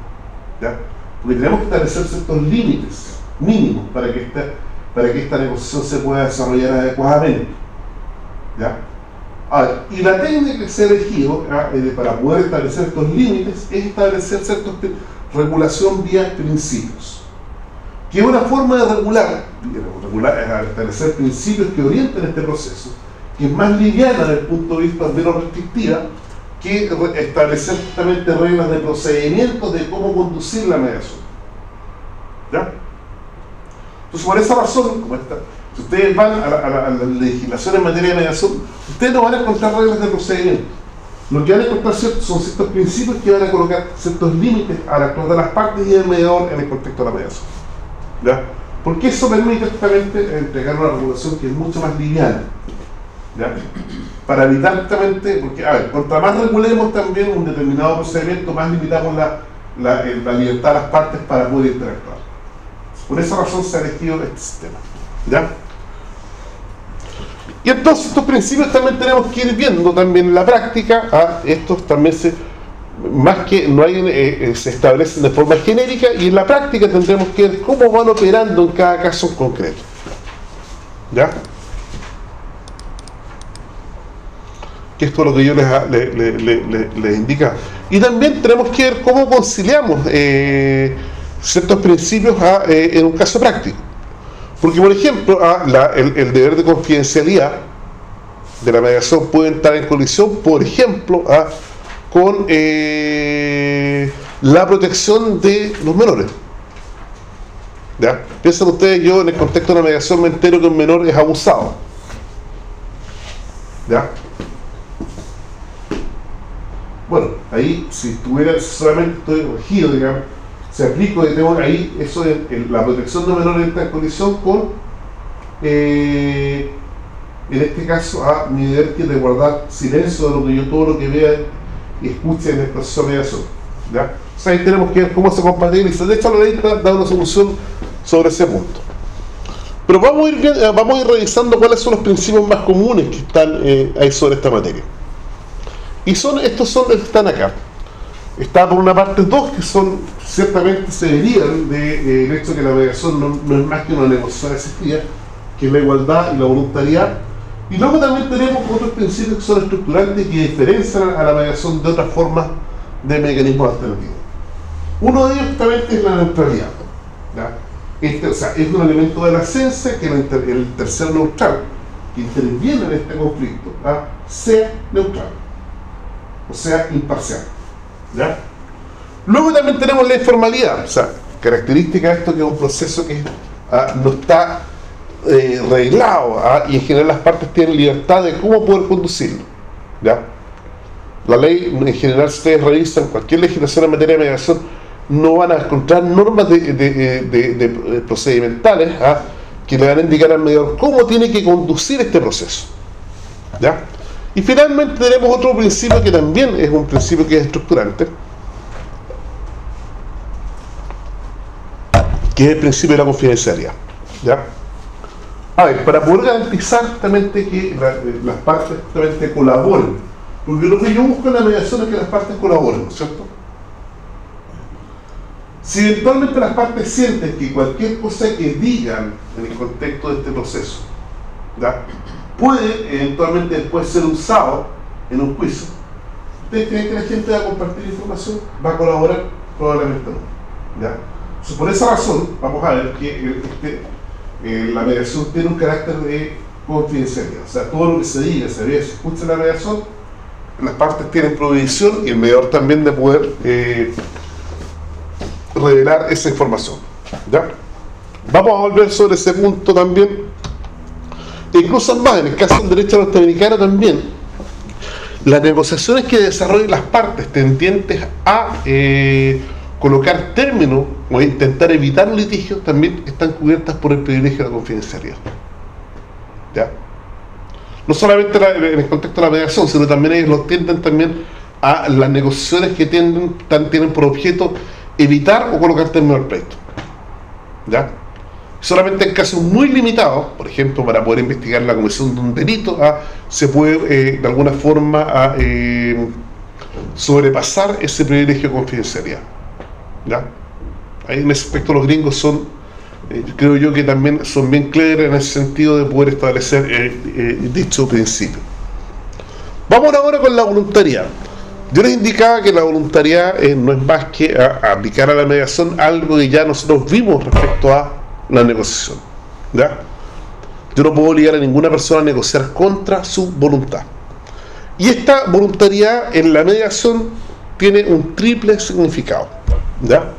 ¿Ya? Porque tenemos que establecer ciertos límites mínimos para que esta, para que esta negociación se pueda desarrollar adecuadamente. ¿Ya? Y la técnica que se ha elegido eh, para poder establecer estos límites es establecer ciertos regulación vía principios. Que es una forma de regular, regular es establecer principios que orienten este proceso, que es más liviana desde el punto de vista menos restrictiva, que establecer justamente reglas de procedimiento de cómo conducir la mediación. ¿Ya? Entonces, por esa razón, como esta, si ustedes van a la, a la- a la legislación en materia de mediación, ustedes no van a encontrar reglas de procedimiento. Lo que van a encontrar son ciertos principios que van a colocar ciertos límites al actuar de las partes y del mediador en el contexto de la mediación. ¿Ya? Porque eso permite justamente entregar una regulación que es mucho más liviana. ¿Ya? Para evitar justamente, porque, a ver, contra más regulemos también un determinado procedimiento, más limitamos la, la, eh, la libertad de las partes para poder interactuar. Por esa razón se ha elegido este sistema. ¿Ya? Y entonces estos principios también tenemos que ir viendo también en la práctica, ah, estos también se, más que no hay, eh, eh, se establecen de forma genérica y en la práctica tendremos que ver cómo van operando en cada caso en concreto. ¿Ya? Que esto es lo que yo les, ha- le- le- le- le- les indica. Y también tenemos que ver cómo conciliamos eh, ciertos principios eh, en un caso práctico. Porque, por ejemplo, la- el, deber de confidencialidad de la mediación puede entrar en colisión, por ejemplo, con eh, la protección de los menores. ¿Ya? Piensen ustedes, yo en el contexto de una mediación me entero que un menor es abusado. ¿Ya? Bueno, ahí si tuviera solamente regido, digamos, se aplica de tengo ahí eso el- la protección de menores entra en colisión con eh, en este caso a mi deber que es de guardar silencio de lo que yo todo lo que vea y escuche en el proceso de mediación. ¿ya? O sea, ahí tenemos que ver cómo se compatibiliza. De hecho, la ley da una solución sobre ese punto. Pero vamos a ir, eh, vamos a ir revisando cuáles son los principios más comunes que están eh, ahí sobre esta materia. Y son estos son los que están acá. Está por una parte dos que son, ciertamente se derivan del hecho de que la mediación no, es más que una negociación asistida, que es la igualdad y la voluntariedad. Y luego también tenemos otros principios que son estructurantes que diferencian a la mediación de otras formas de mecanismos alternativos. Uno de ellos justamente es la neutralidad. Este, o sea, es un elemento de la esencia que el, tercero neutral que interviene en este conflicto sea neutral, o sea, imparcial. Luego también tenemos la informalidad, o sea, característica de esto que es un proceso que ah, no está eh, reglado ah, y en general las partes tienen libertad de cómo poder conducirlo. ¿ya? La ley, en general, si ustedes revisan cualquier legislación en materia de mediación, no van a encontrar normas de, de procedimentales ¿ah? que le van a indicar al mediador cómo tiene que conducir este proceso. ¿ya? Y finalmente tenemos otro principio que también es un principio que es estructurante, que es el principio de la confidencialidad. ¿ya? A ver, para poder garantizar justamente que la- las partes justamente colaboren, porque lo que yo busco en la mediación es que las partes colaboren, ¿no es cierto? Si eventualmente las partes sienten que cualquier cosa que digan en el contexto de este proceso ¿ya? Puede eventualmente después ser usado en un juicio, ¿ustedes creen que la gente va a compartir información? ¿Va a colaborar? Probablemente no. ¿ya? Por esa razón, vamos a ver que este, eh, la mediación tiene un carácter de confidencialidad. O sea, todo lo que se diga, se ve, se escucha la mediación, las partes tienen provisión y el mediador también de poder eh, revelar esa información. ¿ya? Vamos a volver sobre ese punto también. Incluso más, en el caso del derecho norteamericano también, las negociaciones que desarrollen las partes tendientes a eh, colocar términos o intentar evitar un litigio también están cubiertas por el privilegio de la confidencialidad. ¿Ya? No solamente la- en el contexto de la mediación, sino también ellos lo tienden también a las negociaciones que tienden, tienen por objeto evitar o colocar términos al pleito. ¿Ya? Solamente en casos muy limitados, por ejemplo, para poder investigar la comisión de un delito, ah, se puede eh, de alguna forma ah, eh, sobrepasar ese privilegio de confidencialidad. ¿Ya? Ahí en ese aspecto los gringos son, eh, creo yo que también son bien clever en ese sentido de poder establecer dicho principio. Vamos ahora con la voluntariedad. Yo les indicaba que la voluntariedad no es más que a- a aplicar a la mediación algo que ya nosotros vimos respecto a la negociación. ¿ya? Yo no puedo obligar a ninguna persona a negociar contra su voluntad. Y esta voluntariedad en la mediación tiene un triple significado. ¿ya?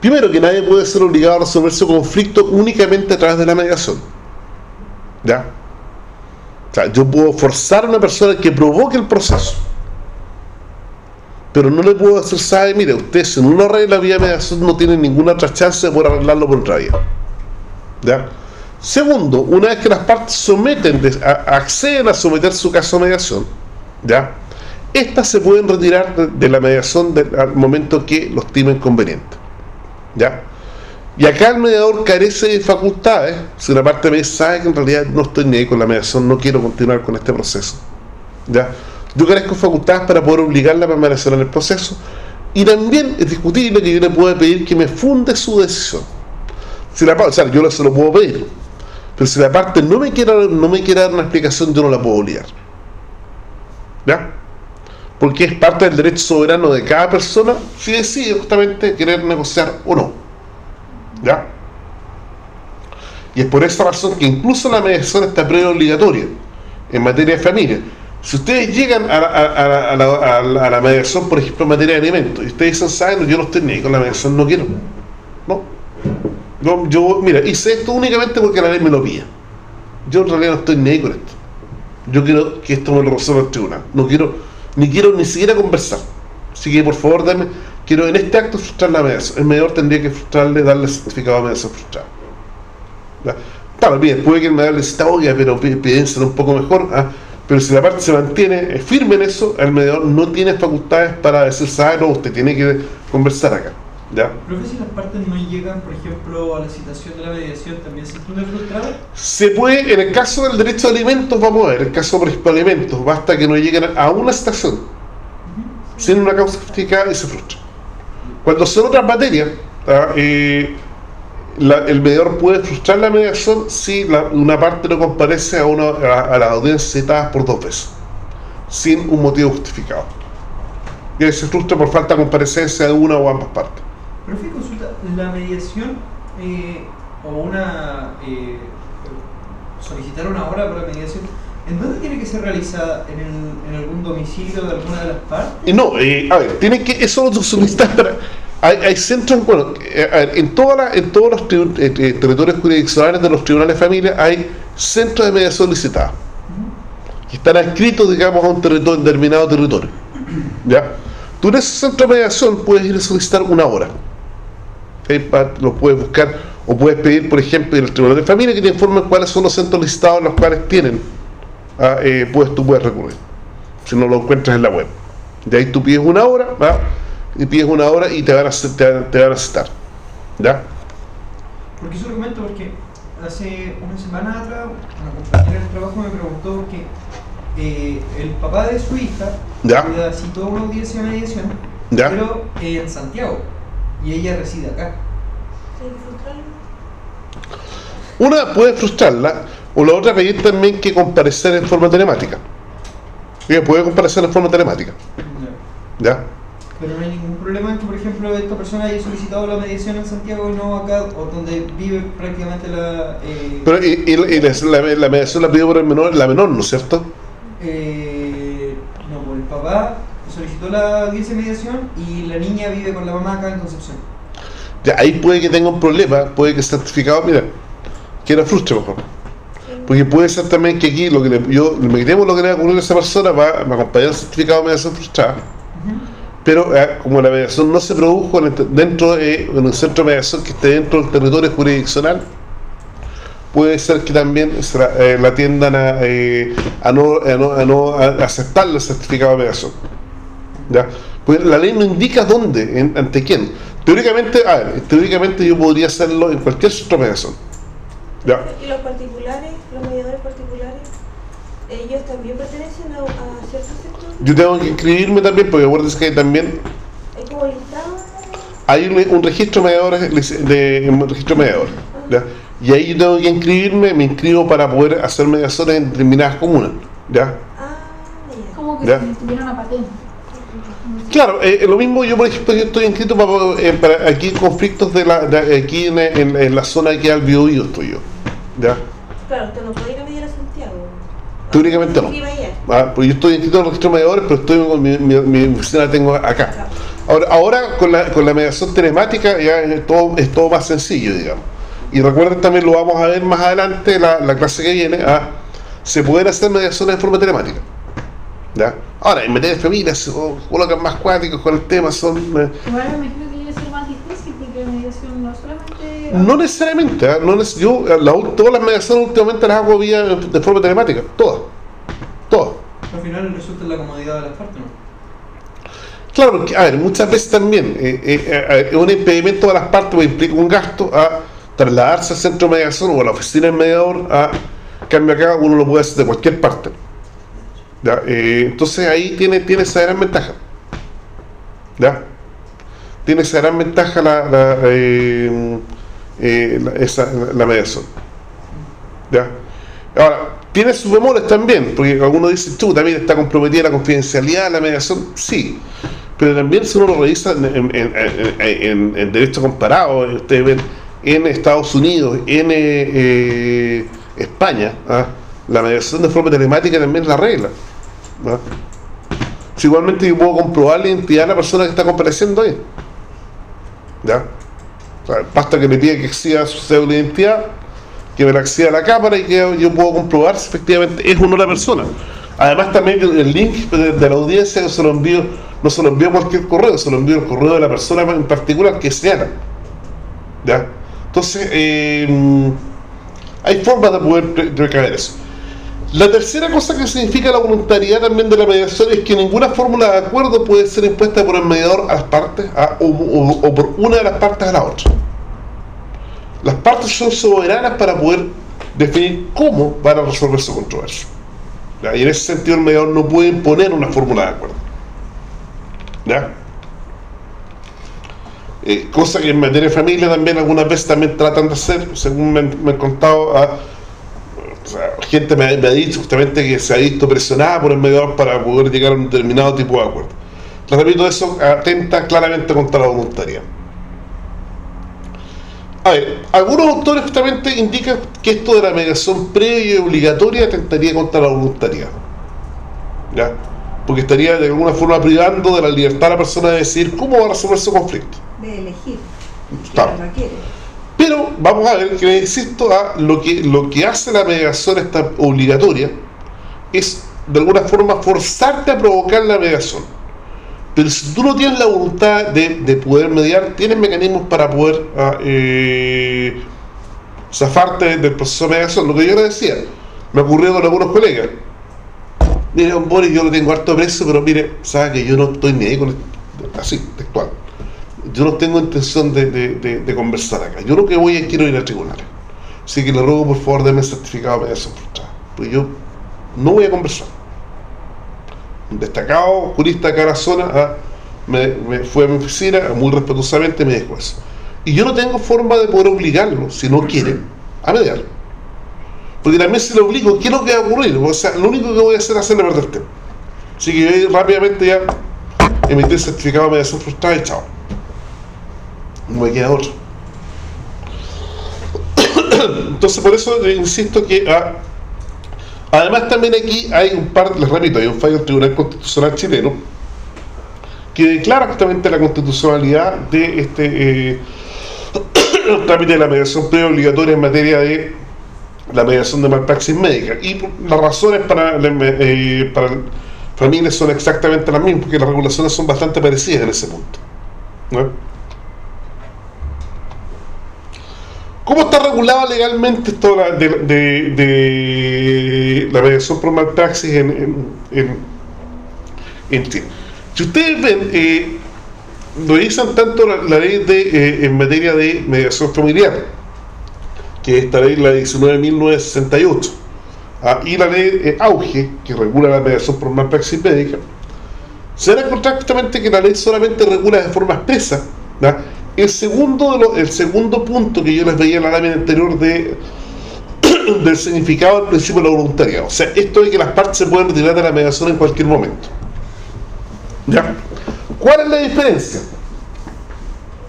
Primero, que nadie puede ser obligado a resolver su conflicto únicamente a través de la mediación. ¿Ya? O sea, yo puedo forzar a una persona que provoque el proceso. Pero no le puedo decir, sabe, mire, usted si no lo arregla vía mediación no tiene ninguna otra chance de poder arreglarlo por otra vía. ¿Ya? Segundo, una vez que las partes someten, acceden a someter su caso a mediación, ¿ya? Estas se pueden retirar de, la mediación al momento que lo estimen conveniente. ¿Ya? Y acá el mediador carece de facultades. Si una parte me dice, sabe que en realidad no estoy ni ahí con la mediación, no quiero continuar con este proceso. ¿Ya? Yo carezco de facultades para poder obligarla a permanecer en el proceso. Y también es discutible que yo le pueda pedir que me funde su decisión. Si la, o sea, yo se lo puedo pedir. Pero si la parte no me quiere, no me quiere dar una explicación, yo no la puedo obligar. ¿Ya? Porque es parte del derecho soberano de cada persona si decide justamente querer negociar o no. ¿Ya? Y es por esa razón que incluso la mediación está previa obligatoria en materia de familia. Si ustedes llegan a la, a, a- la, a la- la mediación, por ejemplo, en materia de alimentos, y ustedes dicen, saben, yo no estoy ni con la mediación, no quiero. No. Yo, yo, mira, hice esto únicamente porque la ley me lo pide. Yo en realidad no estoy ni con esto. Yo quiero que esto me lo resuelva el tribunal. No quiero, ni quiero ni siquiera conversar. Así que por favor, dame, quiero en este acto frustrar la mediación. El mediador tendría que frustrarle, darle certificado de mediación frustrada. ¿Ya? Claro, bien, puede que el mediador le diga, pero piénsalo un poco mejor. ¿ah? Pero si la parte se mantiene firme en eso, el mediador no tiene facultades para decir, sabe, no, usted tiene que conversar acá. ¿Ya? Profe, si las partes no llegan, por ejemplo, a la citación de la mediación, ¿también se puede frustrar? Se puede, en el caso del derecho a alimentos, vamos a ver, en el caso, por ejemplo, de alimentos, basta que no lleguen a una estación sin una causa justificada y se frustra. Cuando son otras materias, eh, la- el mediador puede frustrar la mediación si la- una parte no comparece a, una, a, a las audiencias citadas por dos veces, sin un motivo justificado. Y ahí se frustra por falta de comparecencia de una o ambas partes. Profe, consulta, la mediación eh, o una. eh, solicitar una hora para mediación, ¿en dónde tiene que ser realizada? ¿En, el- en algún domicilio de alguna de las partes? Y No, eh, a ver, tienen que, eso lo solicitan para. Hay, centros, bueno, eh, en, toda en todos los eh, eh, territorios jurisdiccionales de los tribunales de familia hay centros de mediación licitada. Que están adscritos, digamos, a un territorio, determinado territorio. ¿Ya? Tú en ese centro de mediación puedes ir a solicitar una hora. Lo puedes buscar, o puedes pedir, por ejemplo, en el tribunal de familia que te informen cuáles son los centros licitados en los cuales tienen. ah, pues tú puedes recurrir si no lo encuentras en la web. De ahí tú pides una hora, ¿va? Y pides una hora y te van a, te, van- te van a citar. ¿Ya? Porque eso lo comento porque hace una semana atrás una compañera del trabajo me preguntó porque eh, el papá de su hija Ya. le citó una audiencia de mediación, ¿Ya? pero en Santiago, y ella reside acá. Que. Una puede frustrarla, o la otra pedir también que comparecer en forma telemática. Ella puede comparecer en forma telemática. ¿Ya? Pero no hay ningún problema en que, por ejemplo, esta persona haya solicitado la mediación en Santiago y no acá, o donde vive prácticamente la... eh, Pero y, y- y la, la mediación la pidió por el menor, la menor, ¿no es cierto? eh, no, pues el papá solicitó la audiencia de mediación y la niña vive con la mamá acá en Concepción. Ya, ahí puede que tenga un problema, puede que el certificado, mira, que la frustre mejor. Porque puede ser también que aquí lo que le, yo me temo lo que le va a ocurrir a esa persona va, va a acompañar el certificado de mediación frustrada. Pero eh, como la mediación no se produjo en dentro de en un centro de mediación que esté dentro del territorio jurisdiccional, puede ser que también se la, eh, tiendan a, eh, no, a no, a no a- aceptarle el certificado de mediación. ¿Ya? Pues la ley no indica dónde, ante quién. Teóricamente, a ver, teóricamente yo podría hacerlo en cualquier centro de mediación. ¿Ya? ¿Y los particulares, los mediadores particulares, ellos también pertenecen Yo tengo que inscribirme también, porque acuérdense que también ¿Hay un, un registro de mediadores lic- de un registro de mediadores ¿ya? y ahí yo tengo que inscribirme me inscribo para poder hacer mediaciones en determinadas comunas ¿ya? Ah. Como que Ya. si tuviera una patente. claro eh, lo mismo yo por ejemplo yo estoy inscrito para, eh, para aquí conflictos de la de aquí en, en- en la zona que al Biobío estoy yo ¿ya? Claro, usted no puede ir a. Teóricamente no. Ah, pues yo estoy inscrito en el registro de mediadores pero estoy con mi, mi, mi oficina la tengo acá Acá. Ahora, ahora con, la, con la mediación telemática ya es todo, es todo más sencillo, digamos. Y recuerden también, lo vamos a ver más adelante, la, la clase que viene, ah, se pueden hacer mediaciones de forma telemática. ¿ya? Ahora, en materia de familia se colocan más cuáticos con el tema, son... eh, Igual me imagino que debe ser más difícil porque la mediación no solamente. No necesariamente, ¿ah? no neces- yo eh, la- todas las mediaciones últimamente las hago vía de forma telemática, todas, todas. Al final resulta en la comodidad de las partes, ¿no? Claro, porque, a ver, muchas veces también eh, eh, eh, un impedimento de las partes pues, implica un gasto a trasladarse al centro de mediación o a la oficina del mediador. A cambio acá, uno lo puede hacer de cualquier parte. ¿ya? Eh, entonces ahí tiene, tiene esa gran ventaja. ¿ya? Tiene esa gran ventaja la, la, la- esa-. ¿ya? Ahora, tiene sus bemoles también, porque algunos dicen, tú también está comprometida la confidencialidad de la mediación. Sí, pero también si uno lo revisa en, en- en- derecho comparado, ustedes ven en Estados Unidos, en eh, eh, España, ¿ah? la mediación de forma telemática también es la regla. ¿ah? Igualmente yo puedo comprobar la identidad de la persona que está compareciendo ahí. ¿Ya? Sea, basta que me pida que exija su cédula de identidad, que me la acceda la cámara y que yo puedo comprobar si efectivamente es o no la persona. Además también el link de, la audiencia se lo envío, no se lo envío cualquier correo, se lo envío al correo de la persona en particular que. ¿Ya? Entonces, eh, hay formas de poder re- recaer eso. La tercera cosa que significa la voluntariedad también de la mediación es que ninguna fórmula de acuerdo puede ser impuesta por el mediador a las partes o, por una de las partes a la otra. Las partes son soberanas para poder definir cómo van a resolver su controversia. Y en ese sentido el mediador no puede imponer una fórmula de acuerdo. ¿Ya? Eh, cosa que en materia de familia también algunas veces también tratan de hacer, según me, me han contado, a, o sea, gente me, ha- me ha dicho justamente que se ha visto presionada por el mediador para poder llegar a un determinado tipo de acuerdo. Les repito, eso atenta claramente contra la voluntariedad. A ver, algunos autores justamente indican que esto de la mediación previa y obligatoria atentaría contra la voluntariedad. ¿Ya? Porque estaría de alguna forma privando de la libertad a la persona de decidir cómo va a resolver su conflicto. de elegir. Claro. Claro, no quiere. Pero vamos a ver que insisto a lo que lo que hace la mediación esta obligatoria es de alguna forma forzarte a provocar la mediación. Pero si tú no tienes la voluntad de, de poder mediar, tienes mecanismos para poder ah, eh, zafarte del proceso de mediación. Lo que yo le decía, me ocurrió con algunos colegas. Mire, don Boris, yo lo tengo harto precio, pero mire, sabe que yo no estoy ni ahí con esto. así, textual yo no tengo intención de, de- conversar acá. Yo lo que voy es quiero ir a tribunales. Así que le ruego por favor denme el certificado de mediación frustrada. Porque yo no voy a conversar. Un destacado jurista de cada zona ah, me, me fue a mi oficina, muy respetuosamente me dijo eso. Y yo no tengo forma de poder obligarlo, si no quiere, a mediar. Porque también si lo obligo, ¿qué es lo que va a ocurrir? O sea, lo único que voy a hacer es hacerle perder tiempo. Así que yo rápidamente ya emití el certificado de mediación frustrada y chao no me queda otro. Entonces por eso insisto que ah, además también aquí hay un par, les repito, hay un fallo del Tribunal Constitucional chileno que declara justamente la constitucionalidad de este eh, trámite de la mediación previa obligatoria en materia de la mediación de malpraxis médica. Y las razones para, eh, para familias son exactamente las mismas, porque las regulaciones son bastante parecidas en ese punto. ¿no? ¿Cómo está regulada legalmente esto de, de- la mediación por malpraxis en, en, en, Chile? Si ustedes ven, eh, revisan tanto la, ley de, eh, en materia de mediación familiar, que es esta ley, la 19.968, ah, y la ley Auge, que regula la mediación por malpraxis médica, se van a encontrar justamente que la ley solamente regula de forma expresa ¿ya? El segundo el segundo punto que yo les veía en la lámina anterior de del significado del principio de la voluntariedad o sea, esto de que las partes se pueden retirar de la mediación en cualquier momento ¿ya? ¿cuál es la diferencia?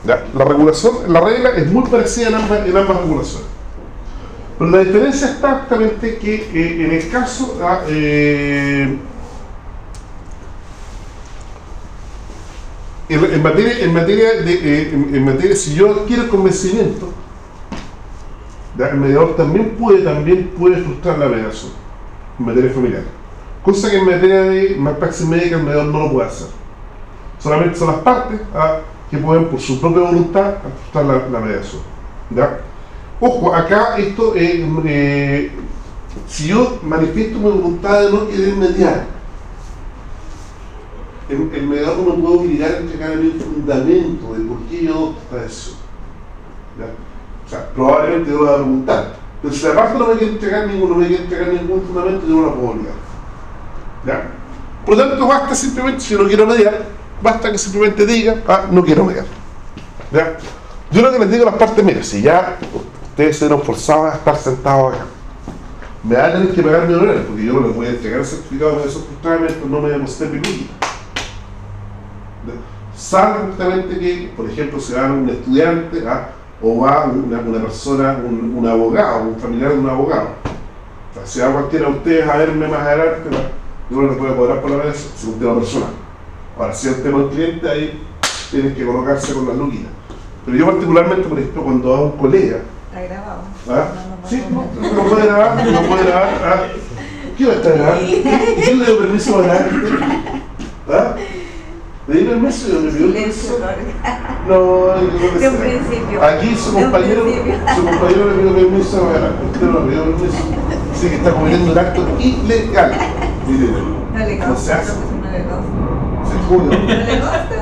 La regulación, la regla es muy parecida en ambas, en ambas regulaciones pero la diferencia está justamente que eh, en el caso ah, eh, En, materia, en materia de, eh, en, materia, si yo adquiero convencimiento, el mediador también puede, también puede frustrar la mediación en materia familiar. Cosa que en materia de malpraxis médica el mediador no lo puede hacer. Solamente son las partes ah, que pueden por su propia voluntad frustrar la, la mediación. ¿ya? Ojo, acá esto, eh, eh, si yo manifiesto mi voluntad de no querer mediar, el, el mediador no me puede obligar a entregar a mí un fundamento de por qué yo esta decisión. ¿ya? O sea, probablemente a preguntar. Pero si la parte no me quiere entregar ningún, no me quiere entregar ningún fundamento, yo no la puedo obligar. ¿Ya? Por lo tanto, basta simplemente, si no quiero mediar, basta que simplemente diga, ah, no quiero mediar. ¿Ya? Yo lo que les digo a las partes, mire, si ya ustedes se vieron forzados a estar sentados acá, me van a tener que pagar mi honorario, porque yo no les voy a entregar el certificado de mientras no me demostré mi culpa. Salvo justamente que, por ejemplo, se va un estudiante ¿ah? o va una, una persona, un, un abogado, un familiar de un abogado. O sea, si va cualquiera de ustedes a verme más adelante, ¿no? yo no les voy a cobrar por la mediación, es un tema personal. Ahora, si es tema del cliente, ahí tienen que colocarse con las luquitas. Pero yo particularmente, por ejemplo, cuando hago un colega, Está grabado. ¿ah? No, no, sí, no, no, puede grabar, no puede grabar, ¿ah? ¿qué va a estar grabando? ¿Quién le dio permiso para grabar? ¿Ah? ¿Le di permiso? ¿Yo me pidió Silencio, permiso? Lorena. No, que De un principio. Aquí su compañero, su compañero le pidió permiso. Usted no le pidió permiso. Así que está cometiendo un acto ilegal. No le no consta, se hace. profesor, no le consta. Se juro. No le me consta,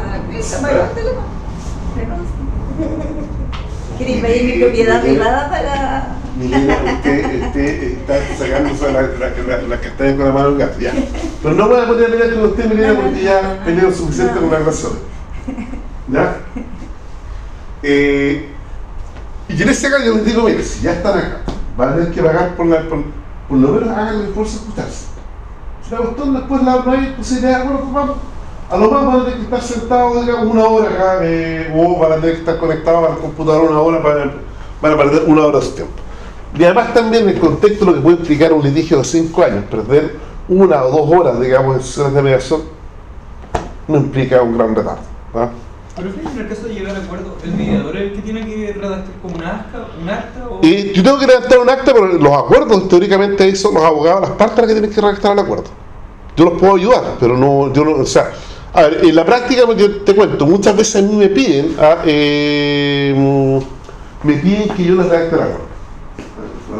le consta. ¿Queréis pedir mi propiedad privada para...? Milena, usted, usted está sacándose la, la, la, la castaña con la mano del gato. Pero no voy a poner a pelear con usted, Milena, porque ya peleó suficiente con las razones. ¿Ya? Eh, y en ese caso yo les digo, mire, si ya están acá, van a tener que pagar por la, por, por lo menos hagan el esfuerzo de. Si la cuestión después la, no hay posibilidad de acuerdo, pues vamos. A lo más van a tener que estar sentados, una hora acá, eh, o van a tener que estar conectados al computador una hora para, van a perder una hora de su tiempo. Y además también el contexto lo que puede implicar un litigio de 5 años, perder una o dos horas, digamos, en sesiones de mediación, no implica un gran retardo. ¿ah? Pero en el caso de llegar a acuerdo, ¿el mediador es el que tiene que redactar como un acta, un acta o...? Y yo tengo que redactar un acta, pero los acuerdos teóricamente ahí son los abogados, las partes las que tienen que redactar el acuerdo. Yo los puedo ayudar, pero no, yo no, o sea, a ver, en la práctica pues, yo te cuento, muchas veces a mí me piden, ah, eh, me piden que yo les redacte el acuerdo.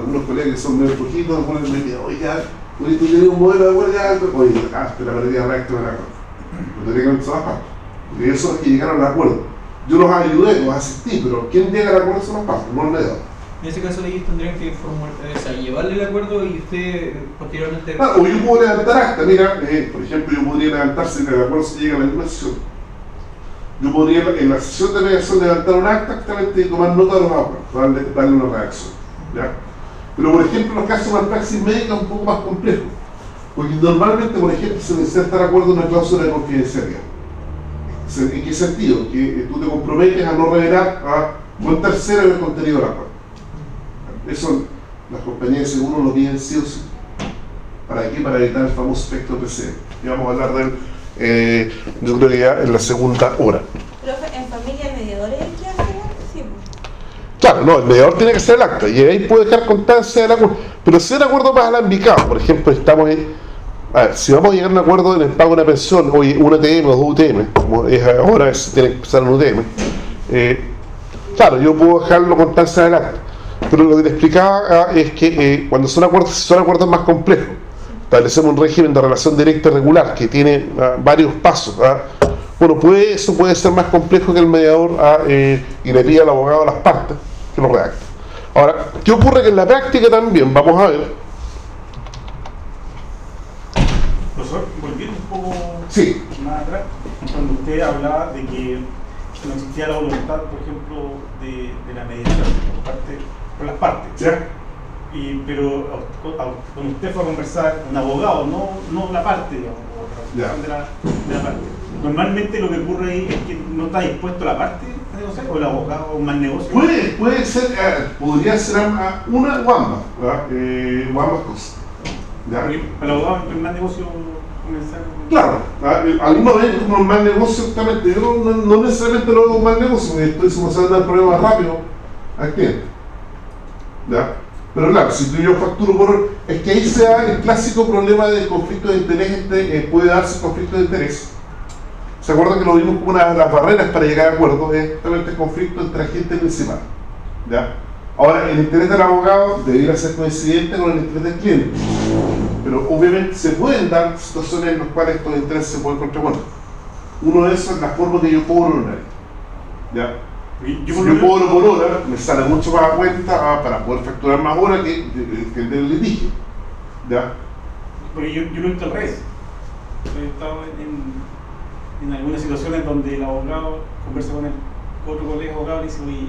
Algunos colegas que son medio poquitos, algunos me piden, oye, ya, oye, tú tienes un modelo de acuerdo, ya, oye, ah, espera, pero ya redacte el acuerdo. Pero teóricamente son las partes. Porque esos son los que llegaron al acuerdo. Yo los ayudé, los asistí, pero quien llega al acuerdo son las partes, no el mediador. En ese caso ellos tendrían que formar, o sea, llevarle el acuerdo y usted posteriormente... Claro, o yo puedo levantar acta, mira, eh, por ejemplo, yo podría levantar si el acuerdo se llega a la misma sesión. Yo podría en la sesión de mediación levantar un acta exactamente y tomar nota de los acuerdos, darle, darle una reacción. ¿ya? Pero por ejemplo, los casos de malpraxis médica es un poco más complejo. Porque normalmente, por ejemplo, se necesita estar de acuerdo en una cláusula de confidencialidad. ¿En qué sentido? Que eh, tú te comprometes a no revelar a un tercero el contenido del acuerdo. Eso las compañías de seguro lo piden sí o sí. ¿Para qué? Para evitar el famoso efecto PC. Y vamos a hablar de él, eh, yo creo en la segunda hora el mediador es el que hace el acta, sí. pues. Claro, no, el mediador tiene que hacer el acta y ahí puede dejar constancia del acuerdo. Pero si el acuerdo más alambicado, por ejemplo, estamos en. A ver, si vamos a llegar a un acuerdo en el pago de una pensión, oye, un ATM o dos UTM, como es ahora, se tiene que empezar un UTM, eh, claro, yo puedo dejarlo constancia del acta. Pero lo que te explicaba ah, es que eh, cuando son acuerdos, son acuerdos más complejos, establecemos un régimen de relación directa y regular que tiene ah, varios pasos. ah. Bueno, puede, eso puede ser más complejo que el mediador ah, eh, y le pide al abogado a las partes que lo redacte. Ahora, ¿qué ocurre que en la práctica también? Vamos a ver. Profesor, volviendo un poco Sí. más atrás, cuando usted hablaba de que no existía la voluntad, por ejemplo, de, de la mediación por, parte, por las partes. ¿Ya? Y, pero a- a- cuando usted fue a conversar, un abogado, no, no la parte, digamos, o la de, la, de la parte. Normalmente lo que ocurre ahí es que no está dispuesto la parte a negociar, o el abogado, o más negocio. Puede, puede ser, eh, podría ser una o ambas, ¿verdad? Eh, o ambas cosas. ¿Ya? Porque el abogado es más negocio comenzar. Claro, a- algunos ven como un mal negocio, justamente. Yo no, no- no necesariamente lo como un mal negocio, estoy solucionando el problema rápido al cliente. ¿Ya? Pero claro, si tú y yo facturo por. Es que ahí se da el clásico problema del conflicto de interés, entre, eh, puede darse conflicto de interés. ¿Se acuerdan que lo vimos como una de las barreras para llegar a acuerdos? Es justamente el conflicto entre agente principal. ¿Ya? Ahora, el interés del abogado debería ser coincidente con el interés del cliente. Pero obviamente se pueden dar situaciones en las cuales estos intereses se pueden contraponer. Uno de esos es la forma que yo cobro horario. ¿Ya? Y Si yo cobro por hora, me sale mucho más a cuenta ah, para poder facturar más horas que, el del litigio. ¿Ya? Porque yo, yo he visto al revés. He estado en, en algunas situaciones donde el abogado conversa con el otro colega abogado y dice, oye,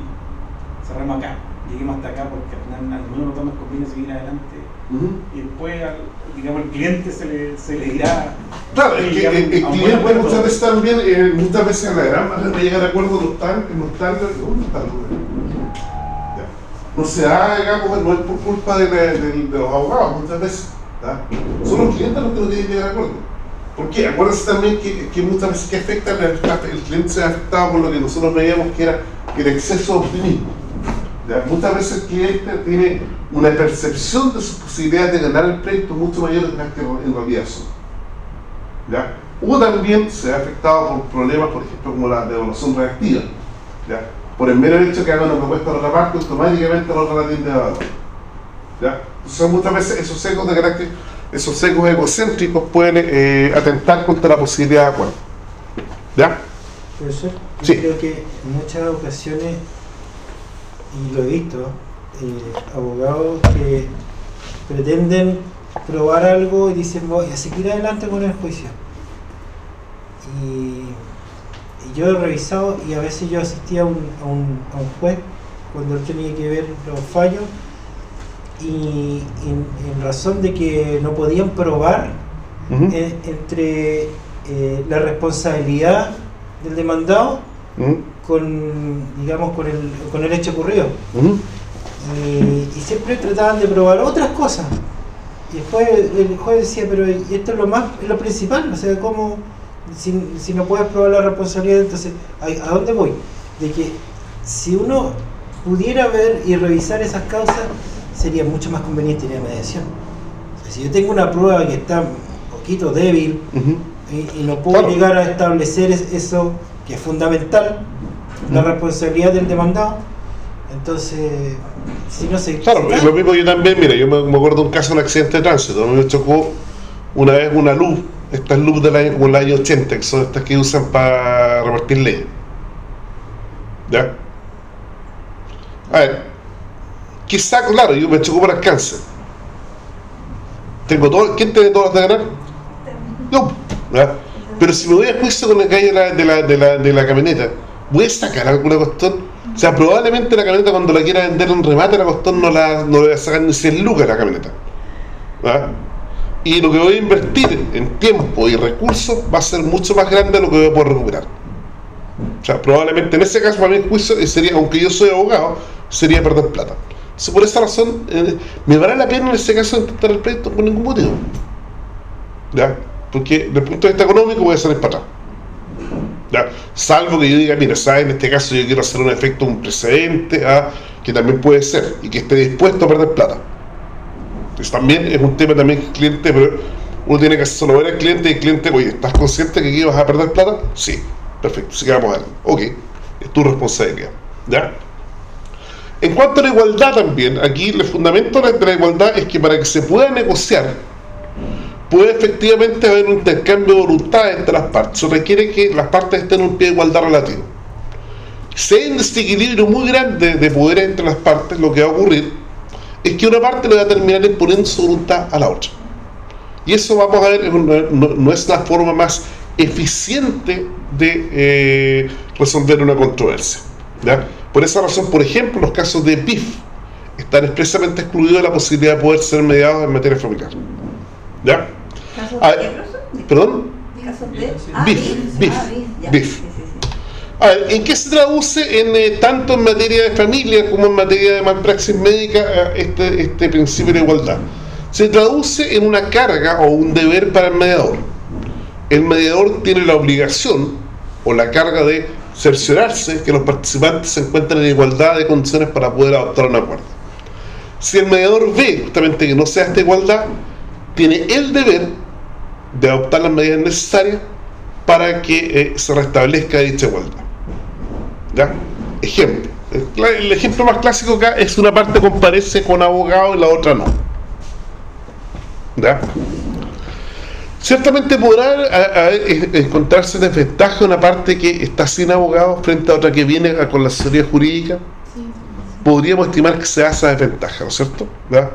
cerramos acá, lleguemos hasta acá porque al final a ninguno de nos conviene seguir adelante. Y después, al, digamos, al cliente se le, se le dirá. Claro, es "Oye, que el, el un buen cliente acuerdo". muchas veces también, eh, muchas veces la gran manera de llegar a acuerdos no están, no están, ¿dónde está el. No se da, digamos, no es por culpa de, de- de los abogados, muchas veces. ¿ya? Son los clientes los que no tienen que llegar a acuerdo. ¿Por qué? Acuérdense también que, muchas veces que afecta, el, cliente se ve afectado por lo que nosotros veíamos que era el exceso de optimismo. Muchas veces el cliente tiene una percepción de sus posibilidades de ganar el pleito mucho mayores de las que en realidad son. ¿ya? O también se ve afectado por problemas, por ejemplo, como la devaluación reactiva. ¿ya? Por el mero hecho que haga una propuesta a la otra parte, automáticamente la otra la. ¿ya? Entonces muchas veces esos secos de carácter, esos secos egocéntricos pueden eh, atentar contra la posibilidad de acuerdo. ¿Ya? Profesor, yo Sí. creo que en muchas ocasiones, y lo he visto, eh, abogados que pretenden probar algo y dicen voy a seguir adelante con el juicio. Y, y yo he revisado y a veces yo asistía a un, a un, a un juez cuando él tenía que ver los fallos y en, en razón de que no podían probar eh, entre eh, la responsabilidad del demandado con digamos con el, con el hecho ocurrido. Y, y siempre trataban de probar otras cosas. Y después el juez decía pero esto es lo más es lo principal o sea cómo si, si no puedes probar la responsabilidad entonces ¿a, a dónde voy? de que si uno pudiera ver y revisar esas causas sería mucho más conveniente ir a mediación O sea, si yo tengo una prueba que está un poquito débil y, y no puedo Claro. llegar a establecer es- eso que es fundamental, la responsabilidad del demandado. Entonces, si no se. Claro, y lo mismo yo también, mira, yo me, me acuerdo de un caso de un accidente de tránsito, me chocó una vez una luz, estas luz del año como el año 80, que son estas que usan para repartir leyes. ¿Ya? A ver, quizá, claro, yo me chocó por alcance. Tengo todo, ¿quién tiene todas las de ganar? Yo. Pero si me voy a juicio con el calle de la, de, la, de, la, la camioneta, ¿voy a sacar alguna cuestión? O sea, probablemente la camioneta cuando la quiera vender en remate, la cuestión no, la, no le voy a sacar ni 100 lucas la camioneta. Y lo que voy a invertir en tiempo y recursos va a ser mucho más grande de lo que voy a poder recuperar. O sea, probablemente en ese caso, para mí, el juicio sería, aunque yo soy abogado, sería perder plata. Entonces, por esa razón, eh, me vale la pena en ese caso intentar el pleito por ningún motivo. ¿Ya? Porque desde el punto de vista económico voy a salir para atrás. ¿Ya? Salvo que yo diga, mira, ¿sabes? En este caso yo quiero hacer un efecto, un precedente, ¿ah? que también puede ser, y que esté dispuesto a perder plata. Pues también es un tema también que el cliente, pero uno tiene que solo ver al cliente y el cliente, oye, ¿estás consciente que aquí vas a perder plata? Sí, perfecto, sí que vamos a ver. Ok, es tu responsabilidad. ¿Ya? En cuanto a la igualdad también, aquí el fundamento de la igualdad es que para que se pueda negociar, puede efectivamente haber un intercambio de voluntad entre las partes. Eso requiere que las partes estén en un pie de igualdad relativo. Si hay un desequilibrio muy grande de poder entre las partes, lo que va a ocurrir es que una parte le va a terminar imponiendo su voluntad a la otra. Y eso vamos a ver, no es la forma más eficiente de eh, resolver una controversia. ¿ya? Por esa razón, por ejemplo, los casos de PIF están expresamente excluidos de la posibilidad de poder ser mediados en materia familiar. ¿Ya? ¿Casos Ah, de qué, profesor? ¿Perdón? ¿Casos de? Ah, beef, beef, ah, sí, sí. A ver, ¿en qué se traduce en, eh, tanto en materia de familia como en materia de malpraxis médica eh, este, este principio de igualdad? Se traduce en una carga o un deber para el mediador. el mediador tiene la obligación o la carga de cerciorarse que los participantes se encuentran en igualdad de condiciones para poder adoptar un acuerdo. Si el mediador ve justamente que no sea esta igualdad, tiene el deber de adoptar las medidas necesarias para que eh, se restablezca dicha igualdad. ¿Ya? Ejemplo. El, el ejemplo más clásico acá es una parte comparece con abogado y la otra no. ¿Ya? Ciertamente podrá a- a- encontrarse desventaja una parte que está sin abogado frente a otra que viene con la asesoría jurídica. Podríamos estimar que se hace esa desventaja, ¿no es cierto? ¿Ya?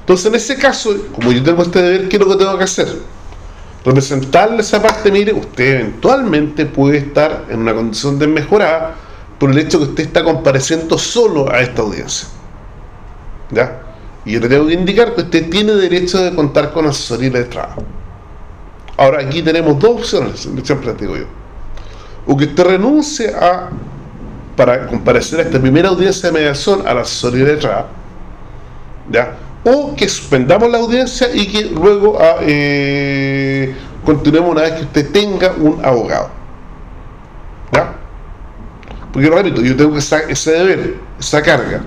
Entonces, en ese caso, como yo tengo este deber, ¿qué es lo que tengo que hacer? Representarle esa parte, mire, usted eventualmente puede estar en una condición desmejorada por el hecho que usted está compareciendo solo a esta audiencia. ¿Ya? Y yo le tengo que indicar que usted tiene derecho de contar con asesoría letrada. Ahora, aquí tenemos dos opciones, siempre les digo yo. O que usted renuncie a, para comparecer a esta primera audiencia de mediación a la asesoría letrada, ¿ya? O que suspendamos la audiencia y que luego ah, eh, continuemos una vez que usted tenga un abogado. ¿Ya? Porque repito, yo tengo esa- ese deber, esa carga.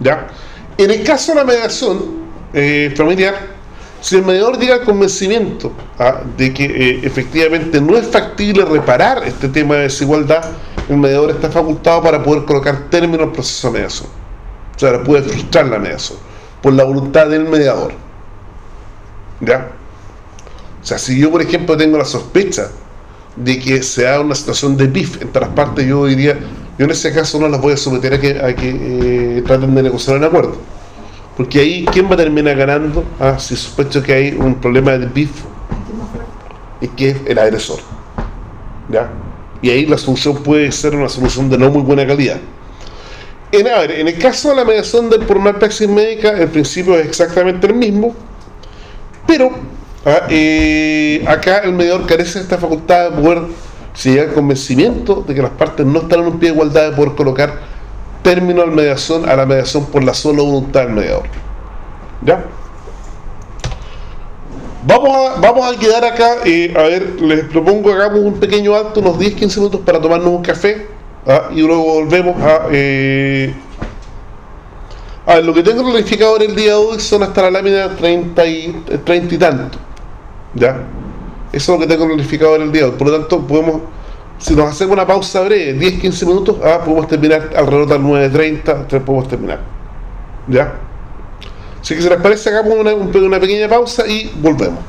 ¿Ya? En el caso de la mediación eh, familiar, si el mediador llega al convencimiento ah, de que eh, efectivamente no es factible reparar este tema de desigualdad, el mediador está facultado para poder colocar término al proceso de mediación. O sea, puede frustrar la mediación por la voluntad del mediador. ¿Ya? O sea, si yo, por ejemplo, tengo la sospecha de que se da una situación de PIF entre las partes, yo diría, yo en ese caso no las voy a someter a que, a que eh, traten de negociar un acuerdo. Porque ahí, ¿quién va a terminar ganando? Ah, si sospecho que hay un problema de PIF y que es el agresor. ¿Ya? Y ahí la solución puede ser una solución de no muy buena calidad. En, el caso de la mediación del por malpraxis médica, el principio es exactamente el mismo, pero ah, eh, acá el mediador carece de esta facultad de poder, si llega al convencimiento de que las partes no están en un pie de igualdad, de poder colocar término a la mediación, a la mediación por la sola voluntad del mediador. ¿Ya? Vamos a, vamos a quedar acá, eh, a ver, les propongo que hagamos un pequeño alto, unos 10-15 minutos para tomarnos un café ¿ah? y luego volvemos a... eh, a ver, lo que tengo planificado en el día de hoy son hasta la lámina 30 y, 30 y tanto. ¿Ya? Eso es lo que tengo planificado en el día. Por lo tanto, podemos, si nos hacemos una pausa breve, 10-15 minutos, ah, podemos terminar alrededor de las 9.30, entonces podemos terminar. ¿Ya? Así que si les parece, hagamos una, un- una pequeña pausa y volvemos.